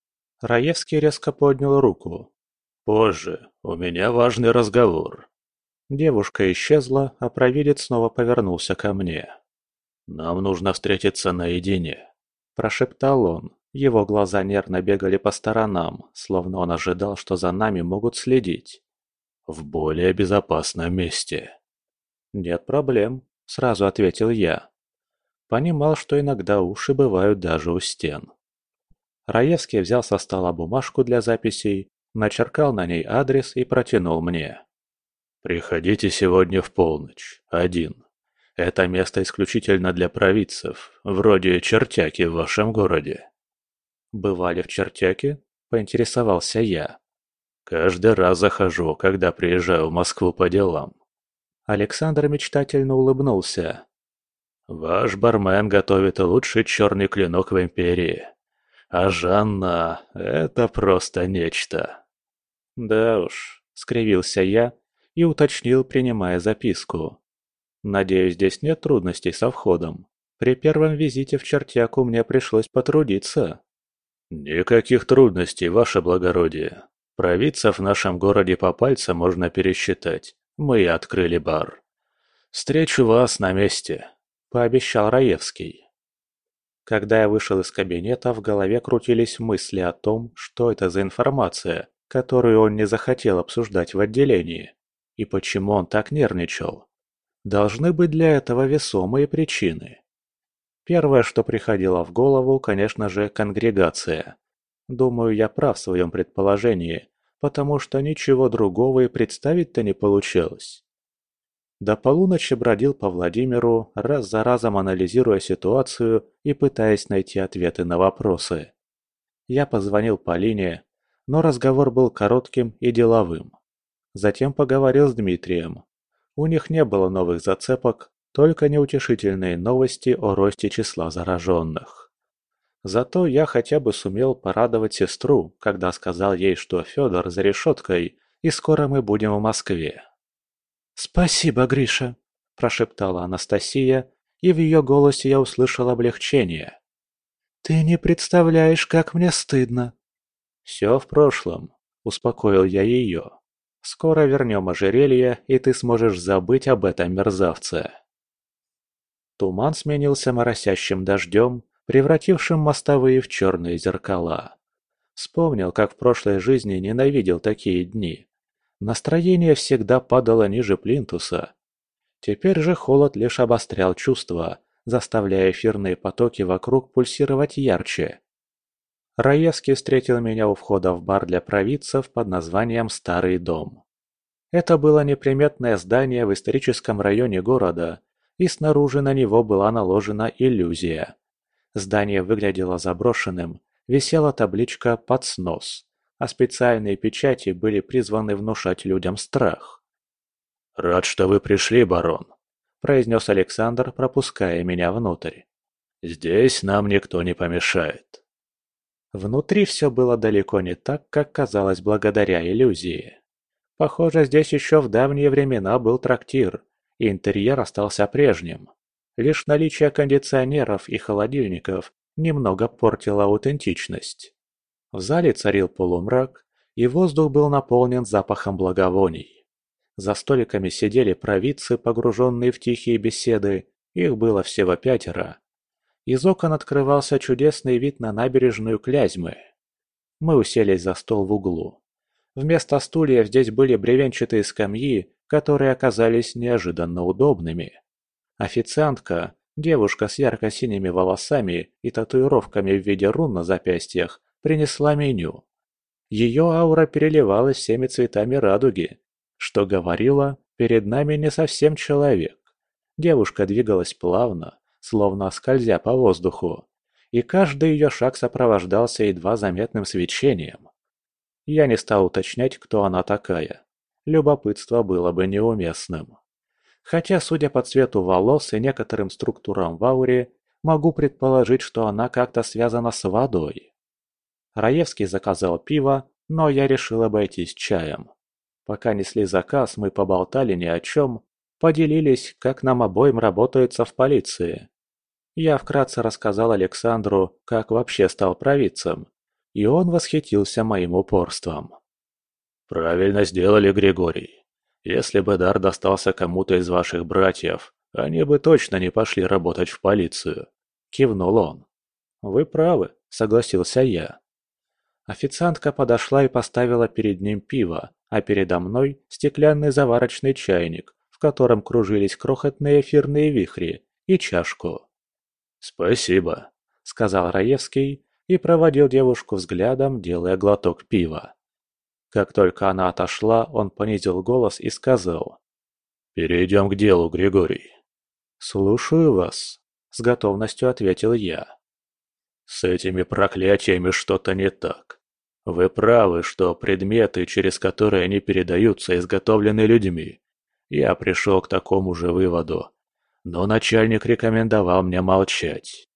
Раевский резко поднял руку. «Позже, у меня важный разговор». Девушка исчезла, а провидец снова повернулся ко мне. «Нам нужно встретиться наедине», – прошептал он. Его глаза нервно бегали по сторонам, словно он ожидал, что за нами могут следить. В более безопасном месте. «Нет проблем», — сразу ответил я. Понимал, что иногда уши бывают даже у стен. Раевский взял со стола бумажку для записей, начеркал на ней адрес и протянул мне. «Приходите сегодня в полночь, один. Это место исключительно для провидцев, вроде чертяки в вашем городе. «Бывали в Чертяке?» – поинтересовался я. «Каждый раз захожу, когда приезжаю в Москву по делам». Александр мечтательно улыбнулся. «Ваш бармен готовит лучший черный клинок в Империи. А Жанна – это просто нечто». «Да уж», – скривился я и уточнил, принимая записку. «Надеюсь, здесь нет трудностей со входом. При первом визите в Чертяку мне пришлось потрудиться». «Никаких трудностей, ваше благородие. Провидцев в нашем городе по пальцам можно пересчитать. Мы открыли бар. Встречу вас на месте», – пообещал Раевский. Когда я вышел из кабинета, в голове крутились мысли о том, что это за информация, которую он не захотел обсуждать в отделении, и почему он так нервничал. Должны быть для этого весомые причины. Первое, что приходило в голову, конечно же, конгрегация. Думаю, я прав в своем предположении, потому что ничего другого и представить-то не получалось. До полуночи бродил по Владимиру, раз за разом анализируя ситуацию и пытаясь найти ответы на вопросы. Я позвонил Полине, но разговор был коротким и деловым. Затем поговорил с Дмитрием. У них не было новых зацепок, только неутешительные новости о росте числа зараженных. Зато я хотя бы сумел порадовать сестру, когда сказал ей, что Федор за решеткой, и скоро мы будем в Москве. «Спасибо, Гриша», – прошептала Анастасия, и в ее голосе я услышал облегчение. «Ты не представляешь, как мне стыдно». «Все в прошлом», – успокоил я ее. «Скоро вернем ожерелье, и ты сможешь забыть об этом мерзавце». Туман сменился моросящим дождем, превратившим мостовые в черные зеркала. Вспомнил, как в прошлой жизни ненавидел такие дни. Настроение всегда падало ниже плинтуса. Теперь же холод лишь обострял чувства, заставляя эфирные потоки вокруг пульсировать ярче. Раевский встретил меня у входа в бар для провидцев под названием «Старый дом». Это было неприметное здание в историческом районе города, и снаружи на него была наложена иллюзия. Здание выглядело заброшенным, висела табличка «Под снос», а специальные печати были призваны внушать людям страх. «Рад, что вы пришли, барон», – произнес Александр, пропуская меня внутрь. «Здесь нам никто не помешает». Внутри все было далеко не так, как казалось благодаря иллюзии. Похоже, здесь еще в давние времена был трактир, и интерьер остался прежним. Лишь наличие кондиционеров и холодильников немного портило аутентичность. В зале царил полумрак, и воздух был наполнен запахом благовоний. За столиками сидели провидцы, погруженные в тихие беседы, их было всего пятеро. Из окон открывался чудесный вид на набережную Клязьмы. Мы уселись за стол в углу. Вместо стульев здесь были бревенчатые скамьи, которые оказались неожиданно удобными. Официантка, девушка с ярко-синими волосами и татуировками в виде рун на запястьях, принесла меню. Ее аура переливалась всеми цветами радуги, что говорило, перед нами не совсем человек. Девушка двигалась плавно, словно скользя по воздуху, и каждый ее шаг сопровождался едва заметным свечением. Я не стал уточнять, кто она такая. Любопытство было бы неуместным. Хотя, судя по цвету волос и некоторым структурам в ауре, могу предположить, что она как-то связана с водой. Раевский заказал пиво, но я решил обойтись чаем. Пока несли заказ, мы поболтали ни о чем, поделились, как нам обоим работается в полиции. Я вкратце рассказал Александру, как вообще стал провидцем, и он восхитился моим упорством. «Правильно сделали, Григорий. Если бы дар достался кому-то из ваших братьев, они бы точно не пошли работать в полицию», – кивнул он. «Вы правы», – согласился я. Официантка подошла и поставила перед ним пиво, а передо мной стеклянный заварочный чайник, в котором кружились крохотные эфирные вихри, и чашку. «Спасибо», — сказал Раевский и проводил девушку взглядом, делая глоток пива. Как только она отошла, он понизил голос и сказал. «Перейдем к делу, Григорий». «Слушаю вас», — с готовностью ответил я. «С этими проклятиями что-то не так. Вы правы, что предметы, через которые они передаются, изготовлены людьми. Я пришел к такому же выводу. Но начальник рекомендовал мне молчать».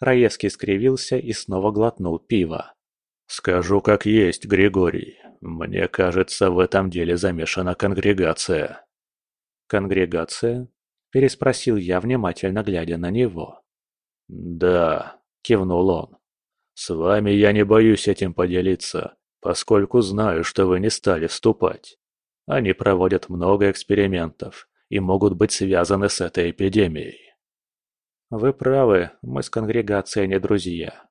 Раевский скривился и снова глотнул пиво. «Скажу как есть, Григорий. Мне кажется, в этом деле замешана конгрегация». «Конгрегация?» – переспросил я, внимательно глядя на него. «Да», – кивнул он. «С вами я не боюсь этим поделиться, поскольку знаю, что вы не стали вступать. Они проводят много экспериментов и могут быть связаны с этой эпидемией». «Вы правы, мы с конгрегацией не друзья.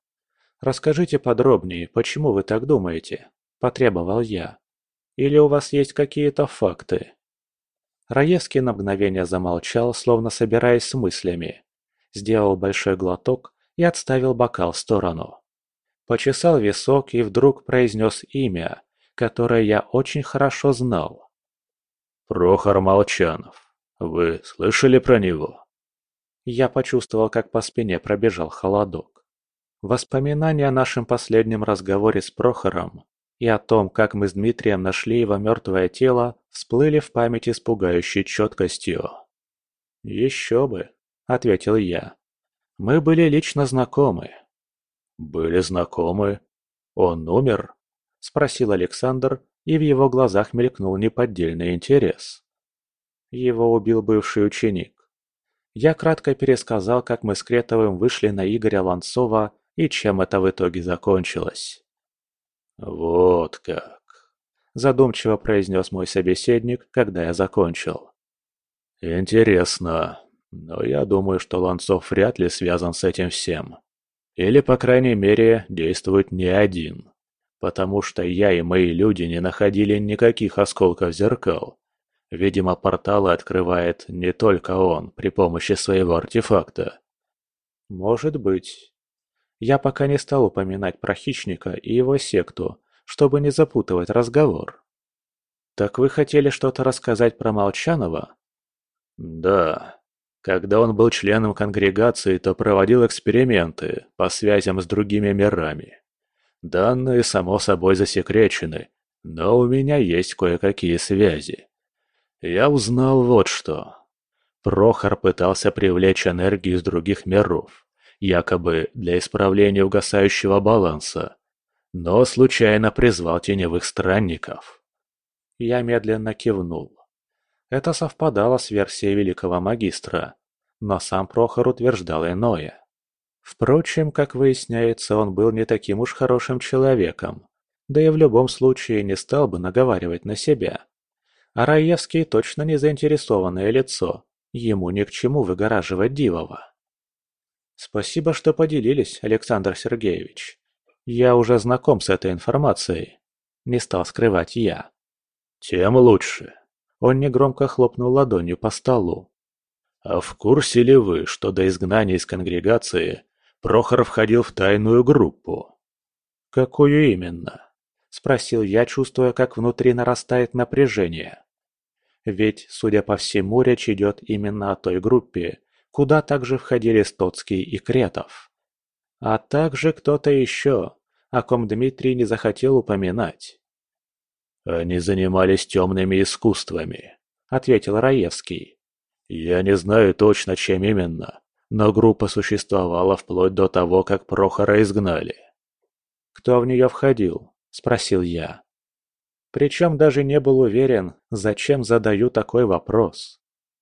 Расскажите подробнее, почему вы так думаете?» – потребовал я. «Или у вас есть какие-то факты?» Раевский на мгновение замолчал, словно собираясь с мыслями. Сделал большой глоток и отставил бокал в сторону. Почесал висок и вдруг произнес имя, которое я очень хорошо знал. «Прохор Молчанов. Вы слышали про него?» Я почувствовал, как по спине пробежал холодок. Воспоминания о нашем последнем разговоре с Прохором и о том, как мы с Дмитрием нашли его мертвое тело, всплыли в памяти с пугающей четкостью. «Еще бы», — ответил я. «Мы были лично знакомы. «Были знакомы? Он умер?» – спросил Александр, и в его глазах мелькнул неподдельный интерес. Его убил бывший ученик. Я кратко пересказал, как мы с Кретовым вышли на Игоря Ланцова и чем это в итоге закончилось. «Вот как!» – задумчиво произнес мой собеседник, когда я закончил. «Интересно, но я думаю, что Ланцов вряд ли связан с этим всем. Или, по крайней мере, действует не один. потому что я и мои люди не находили никаких осколков зеркал. Видимо, порталы открывает не только он при помощи своего артефакта. Может быть. Я пока не стал упоминать про хищника и его секту, чтобы не запутывать разговор. Так вы хотели что-то рассказать про Молчанова? Да. Когда он был членом конгрегации, то проводил эксперименты по связям с другими мирами. Данные, само собой, засекречены, но у меня есть кое-какие связи. Я узнал вот что. Прохор пытался привлечь энергию из других миров, якобы для исправления угасающего баланса, но случайно призвал теневых странников. Я медленно кивнул. Это совпадало с версией великого магистра, но сам Прохор утверждал иное. Впрочем, как выясняется, он был не таким уж хорошим человеком, да и в любом случае не стал бы наговаривать на себя. А Раевский точно не заинтересованное лицо, ему ни к чему выгораживать Дивова. Спасибо, что поделились, Александр Сергеевич. Я уже знаком с этой информацией. Не стал скрывать я. Тем лучше. Он негромко хлопнул ладонью по столу. А в курсе ли вы, что до изгнания из конгрегации Прохор входил в тайную группу. «Какую именно?» – спросил я, чувствуя, как внутри нарастает напряжение. Ведь, судя по всему, речь идет именно о той группе, куда также входили Стоцкий и Кретов. А также кто-то еще, о ком Дмитрий не захотел упоминать. «Они занимались темными искусствами», — ответил Раевский. «Я не знаю точно, чем именно, но группа существовала вплоть до того, как Прохора изгнали. «Кто в нее входил?» – спросил я. Причем даже не был уверен, зачем задаю такой вопрос.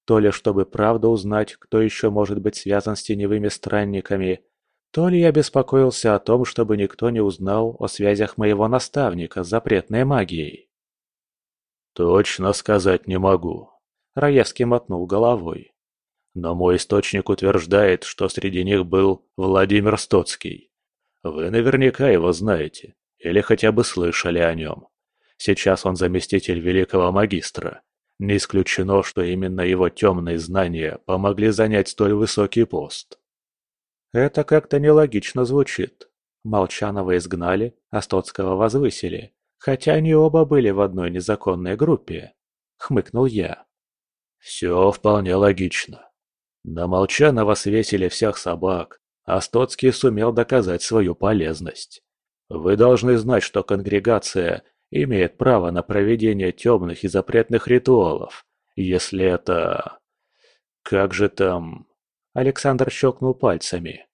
То ли чтобы правду узнать, кто еще может быть связан с теневыми странниками, то ли я беспокоился о том, чтобы никто не узнал о связях моего наставника с запретной магией. «Точно сказать не могу», – Раевский мотнул головой. Но мой источник утверждает, что среди них был Владимир Стоцкий. Вы наверняка его знаете, или хотя бы слышали о нем. Сейчас он заместитель великого магистра. Не исключено, что именно его темные знания помогли занять столь высокий пост. Это как-то нелогично звучит. Молчанова изгнали, а Стоцкого возвысили, хотя они оба были в одной незаконной группе. Хмыкнул я. Все вполне логично. На Молчанова свесили всех собак, а Стоцкий сумел доказать свою полезность. Вы должны знать, что конгрегация имеет право на проведение темных и запретных ритуалов, если это... Как же там... Александр щелкнул пальцами.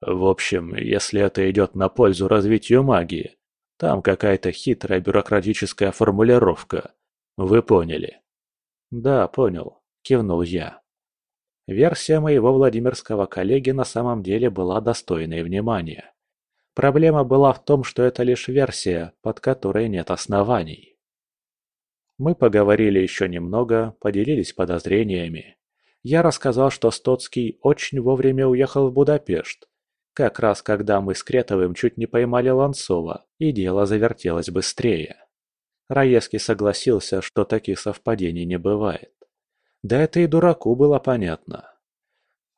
В общем, если это идет на пользу развитию магии, там какая-то хитрая бюрократическая формулировка. Вы поняли? Да, понял, кивнул я. Версия моего владимирского коллеги на самом деле была достойной внимания. Проблема была в том, что это лишь версия, под которой нет оснований. Мы поговорили еще немного, поделились подозрениями. Я рассказал, что Стоцкий очень вовремя уехал в Будапешт, как раз когда мы с Кретовым чуть не поймали Ланцова, и дело завертелось быстрее. Раевский согласился, что таких совпадений не бывает. Да это и дураку было понятно.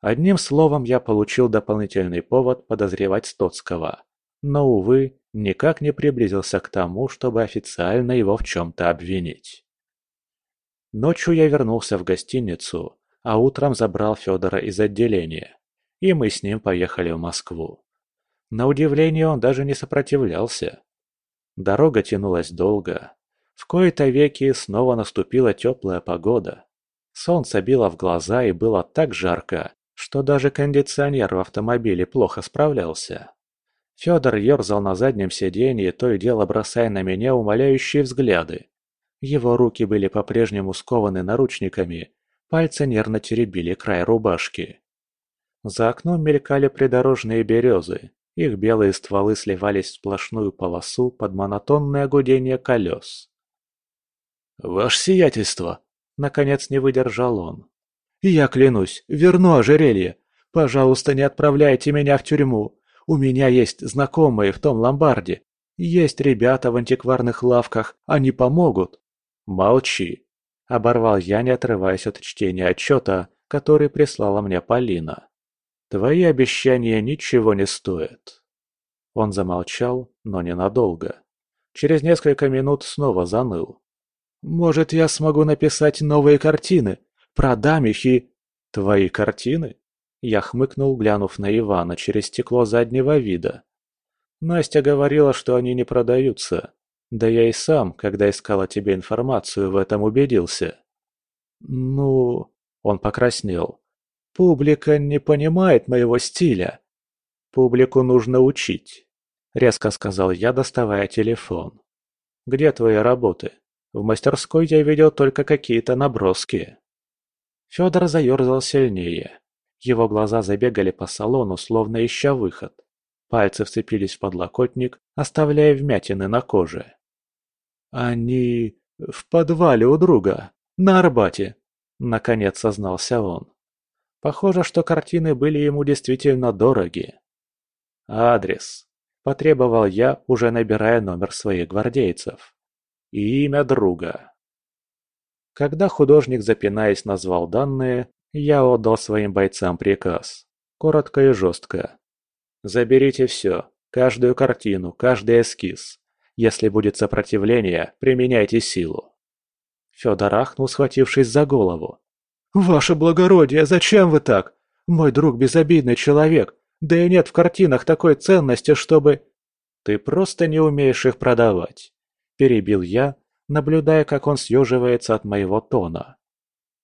Одним словом, я получил дополнительный повод подозревать Стоцкого, но, увы, никак не приблизился к тому, чтобы официально его в чем-то обвинить. Ночью я вернулся в гостиницу, а утром забрал Федора из отделения, и мы с ним поехали в Москву. На удивление он даже не сопротивлялся. Дорога тянулась долго. В кои-то веки снова наступила теплая погода. Солнце било в глаза и было так жарко, что даже кондиционер в автомобиле плохо справлялся. Федор ерзал на заднем сиденье, то и дело бросая на меня умоляющие взгляды. Его руки были по-прежнему скованы наручниками, пальцы нервно теребили край рубашки. За окном мелькали придорожные березы, их белые стволы сливались в сплошную полосу под монотонное гудение колес. «Ваше сиятельство!» Наконец не выдержал он. «Я клянусь, верну ожерелье. Пожалуйста, не отправляйте меня в тюрьму. У меня есть знакомые в том ломбарде. Есть ребята в антикварных лавках, они помогут. Молчи. Оборвал я, не отрываясь от чтения отчета, который прислала мне Полина. Твои обещания ничего не стоят. Он замолчал, но ненадолго. Через несколько минут снова заныл. «Может, я смогу написать новые картины? Продам их и...» «Твои картины?» Я хмыкнул, глянув на Ивана через стекло заднего вида. Настя говорила, что они не продаются. Да я и сам, когда искала тебе информацию, в этом убедился. Ну... Он покраснел. Публика не понимает моего стиля. Публику нужно учить. Резко сказал я, доставая телефон. Где твои работы? В мастерской я видел только какие-то наброски. Федор заерзал сильнее. Его глаза забегали по салону, словно ища выход. Пальцы вцепились в подлокотник, оставляя вмятины на коже. «Они в подвале у друга, на Арбате», — наконец сознался он. Похоже, что картины были ему действительно дороги. «Адрес», — потребовал я, уже набирая номер своих гвардейцев. «И имя друга». Когда художник, запинаясь, назвал данные, я отдал своим бойцам приказ. Коротко и жестко. Заберите все, каждую картину, каждый эскиз. Если будет сопротивление, применяйте силу. Федор ахнул, схватившись за голову. «Ваше благородие, зачем вы так? Мой друг безобидный человек, да и нет в картинах такой ценности, чтобы...» «Ты просто не умеешь их продавать», – перебил я, наблюдая, как он съеживается от моего тона.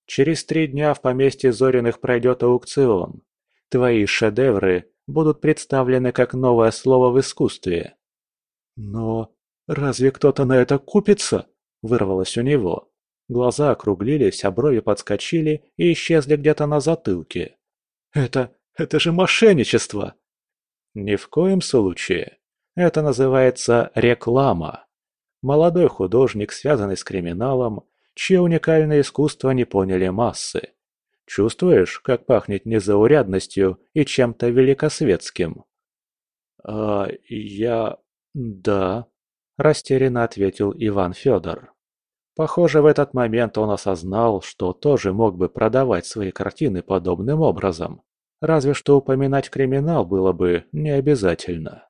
«Через три дня в поместье Зориных пройдет аукцион. Твои шедевры будут представлены как новое слово в искусстве. «Но разве кто-то на это купится?» – вырвалось у него. Глаза округлились, а брови подскочили и исчезли где-то на затылке. «Это... это же мошенничество!» «Ни в коем случае. Это называется реклама. Молодой художник, связанный с криминалом, чье уникальное искусство не поняли массы. Чувствуешь, как пахнет незаурядностью и чем-то великосветским?» «А я... да», – растерянно ответил Иван Федор. Похоже, в этот момент он осознал, что тоже мог бы продавать свои картины подобным образом. Разве что упоминать криминал было бы не обязательно.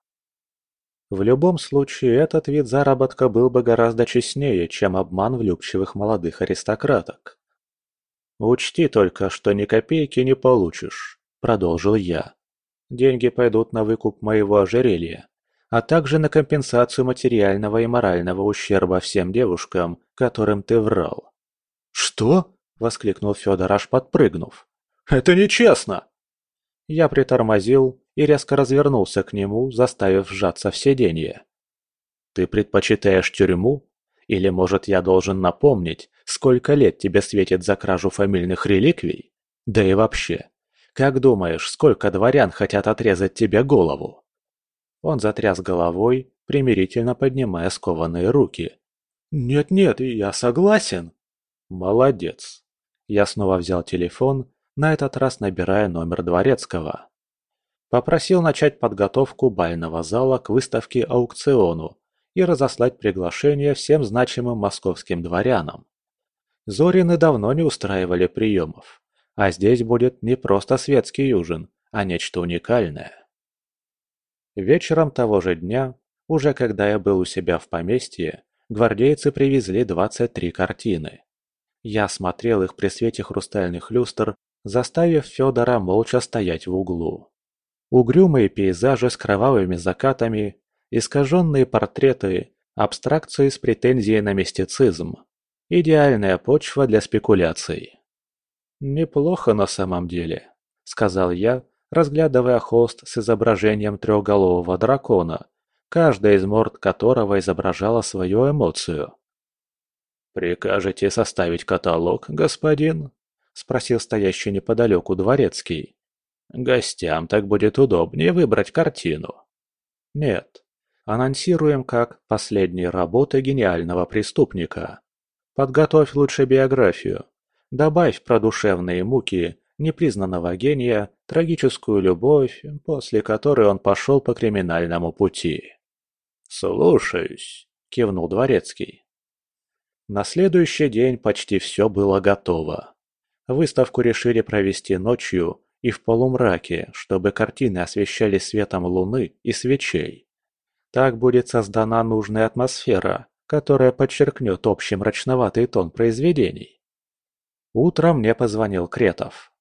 В любом случае, этот вид заработка был бы гораздо честнее, чем обман влюбчивых молодых аристократок. «Учти только, что ни копейки не получишь», – продолжил я. «Деньги пойдут на выкуп моего ожерелья, а также на компенсацию материального и морального ущерба всем девушкам, которым ты врал». «Что?» – воскликнул Федор, аж подпрыгнув. «Это нечестно!» Я притормозил и резко развернулся к нему, заставив сжаться в сиденье. «Ты предпочитаешь тюрьму или, может, я должен напомнить, сколько лет тебе светит за кражу фамильных реликвий? Да и вообще, как думаешь, сколько дворян хотят отрезать тебе голову?» Он затряс головой, примирительно поднимая скованные руки. «Нет-нет, я согласен». «Молодец». Я снова взял телефон, на этот раз набирая номер дворецкого. Попросил начать подготовку бального зала к выставке-аукциону и разослать приглашение всем значимым московским дворянам. Зорины давно не устраивали приемов, а здесь будет не просто светский ужин, а нечто уникальное. Вечером того же дня, уже когда я был у себя в поместье, гвардейцы привезли 23 картины. Я смотрел их при свете хрустальных люстр, заставив Федора молча стоять в углу. Угрюмые пейзажи с кровавыми закатами Искаженные портреты, абстракции с претензией на мистицизм. Идеальная почва для спекуляций. «Неплохо на самом деле», — сказал я, разглядывая холст с изображением трехголового дракона, каждая из морд которого изображала свою эмоцию. «Прикажете составить каталог, господин?» — спросил стоящий неподалеку дворецкий. «Гостям так будет удобнее выбрать картину». «Нет, анонсируем как «Последние работы гениального преступника». Подготовь лучше биографию. Добавь про душевные муки непризнанного гения, трагическую любовь, после которой он пошел по криминальному пути. «Слушаюсь», — кивнул Дворецкий. На следующий день почти все было готово. Выставку решили провести ночью и в полумраке, чтобы картины освещали светом луны и свечей. Так будет создана нужная атмосфера, которая подчеркнет общий мрачноватый тон произведений. Утром мне позвонил Кретов.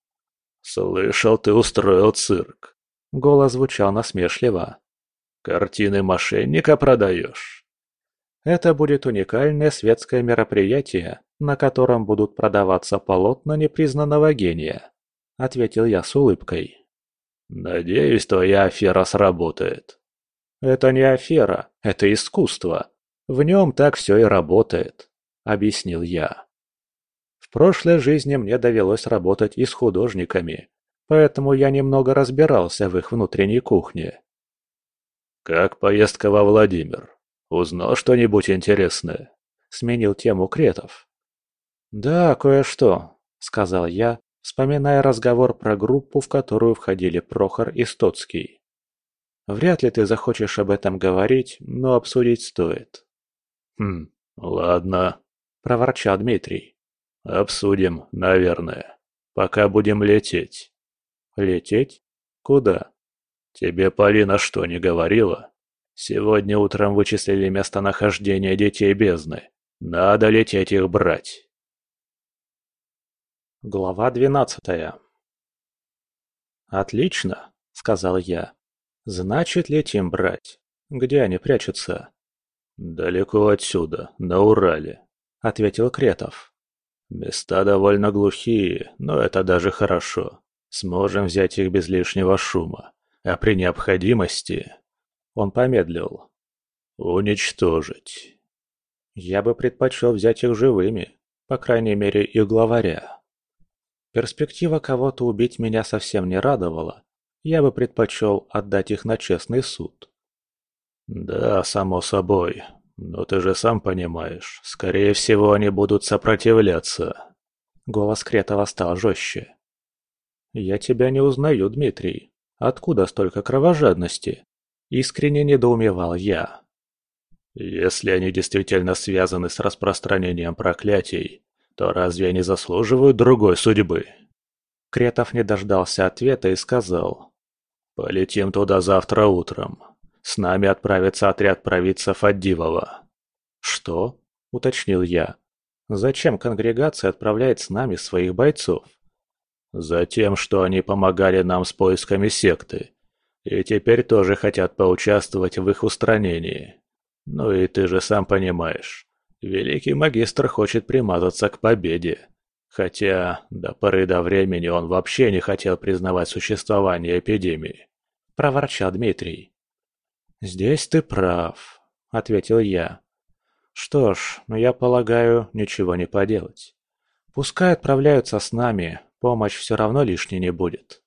«Слышал, ты устроил цирк». Голос звучал насмешливо. «Картины мошенника продаешь?» Это будет уникальное светское мероприятие, на котором будут продаваться полотна непризнанного гения», — ответил я с улыбкой. «Надеюсь, твоя афера сработает». «Это не афера, это искусство. В нем так все и работает», — объяснил я. В прошлой жизни мне довелось работать и с художниками, поэтому я немного разбирался в их внутренней кухне. «Как поездка во Владимир? Узнал что-нибудь интересное?» — сменил тему Кретов. «Да, кое-что», — сказал я, вспоминая разговор про группу, в которую входили Прохор и Стоцкий. «Вряд ли ты захочешь об этом говорить, но обсудить стоит». «Хм, ладно», — проворчал Дмитрий. «Обсудим, наверное. Пока будем лететь». «Лететь? Куда?» «Тебе Полина что, не говорила? Сегодня утром вычислили местонахождение детей бездны. Надо лететь их брать». Глава двенадцатая «Отлично», — сказал я. «Значит, летим брать. Где они прячутся?» «Далеко отсюда, на Урале», — ответил Кретов. «Места довольно глухие, но это даже хорошо. Сможем взять их без лишнего шума. А при необходимости...» Он помедлил. «Уничтожить». «Я бы предпочел взять их живыми, по крайней мере, их главаря». Перспектива кого-то убить меня совсем не радовала. Я бы предпочел отдать их на честный суд. «Да, само собой. Но ты же сам понимаешь, скорее всего, они будут сопротивляться». Голос Кретова стал жестче. «Я тебя не узнаю, Дмитрий. Откуда столько кровожадности?» Искренне недоумевал я. «Если они действительно связаны с распространением проклятий, то разве они заслуживают другой судьбы?» Кретов не дождался ответа и сказал. «Полетим туда завтра утром. С нами отправится отряд провидцев от Дивова». «Что?» – уточнил я. «Зачем конгрегация отправляет с нами своих бойцов?» «Затем, что они помогали нам с поисками секты. И теперь тоже хотят поучаствовать в их устранении. Ну и ты же сам понимаешь, Великий магистр хочет примазаться к победе. Хотя до поры до времени он вообще не хотел признавать существование эпидемии. Проворчал Дмитрий. «Здесь ты прав», — ответил я. «Что ж, я полагаю, ничего не поделать. Пускай отправляются с нами, помощь все равно лишней не будет.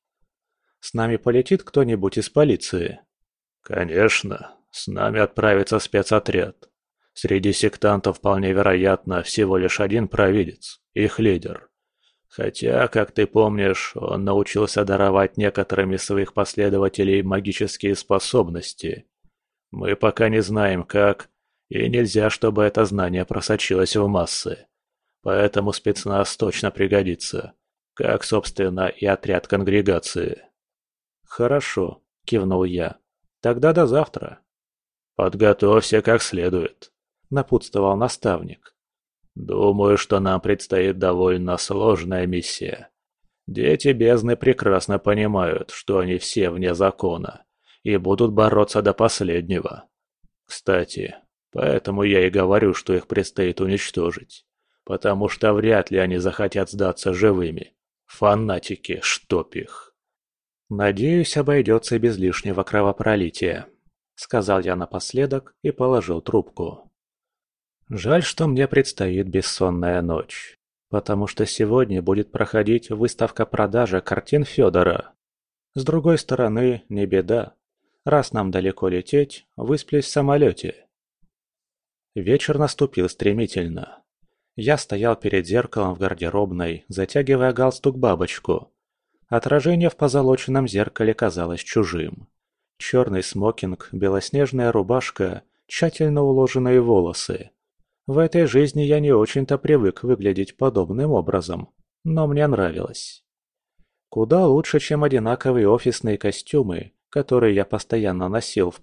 С нами полетит кто-нибудь из полиции?» «Конечно, с нами отправится спецотряд. Среди сектантов вполне вероятно всего лишь один провидец, их лидер. Хотя, как ты помнишь, он научился даровать некоторым из своих последователей магические способности. Мы пока не знаем как, и нельзя, чтобы это знание просочилось в массы. Поэтому спецназ точно пригодится, как, собственно, и отряд конгрегации. «Хорошо», — кивнул я. «Тогда до завтра». «Подготовься как следует», – напутствовал наставник. «Думаю, что нам предстоит довольно сложная миссия. Дети бездны прекрасно понимают, что они все вне закона, и будут бороться до последнего. Кстати, поэтому я и говорю, что их предстоит уничтожить, потому что вряд ли они захотят сдаться живыми. Фанатики, чтоб их!» «Надеюсь, обойдется без лишнего кровопролития», — сказал я напоследок и положил трубку. Жаль, что мне предстоит бессонная ночь, потому что сегодня будет проходить выставка-продажа картин Федора. С другой стороны, не беда. Раз нам далеко лететь, высплюсь в самолете. Вечер наступил стремительно. Я стоял перед зеркалом в гардеробной, затягивая галстук-бабочку. Отражение в позолоченном зеркале казалось чужим. Черный смокинг, белоснежная рубашка тщательно уложенные волосы. В этой жизни я не очень-то привык выглядеть подобным образом, но мне нравилось. Куда лучше, чем одинаковые офисные костюмы, которые я постоянно носил в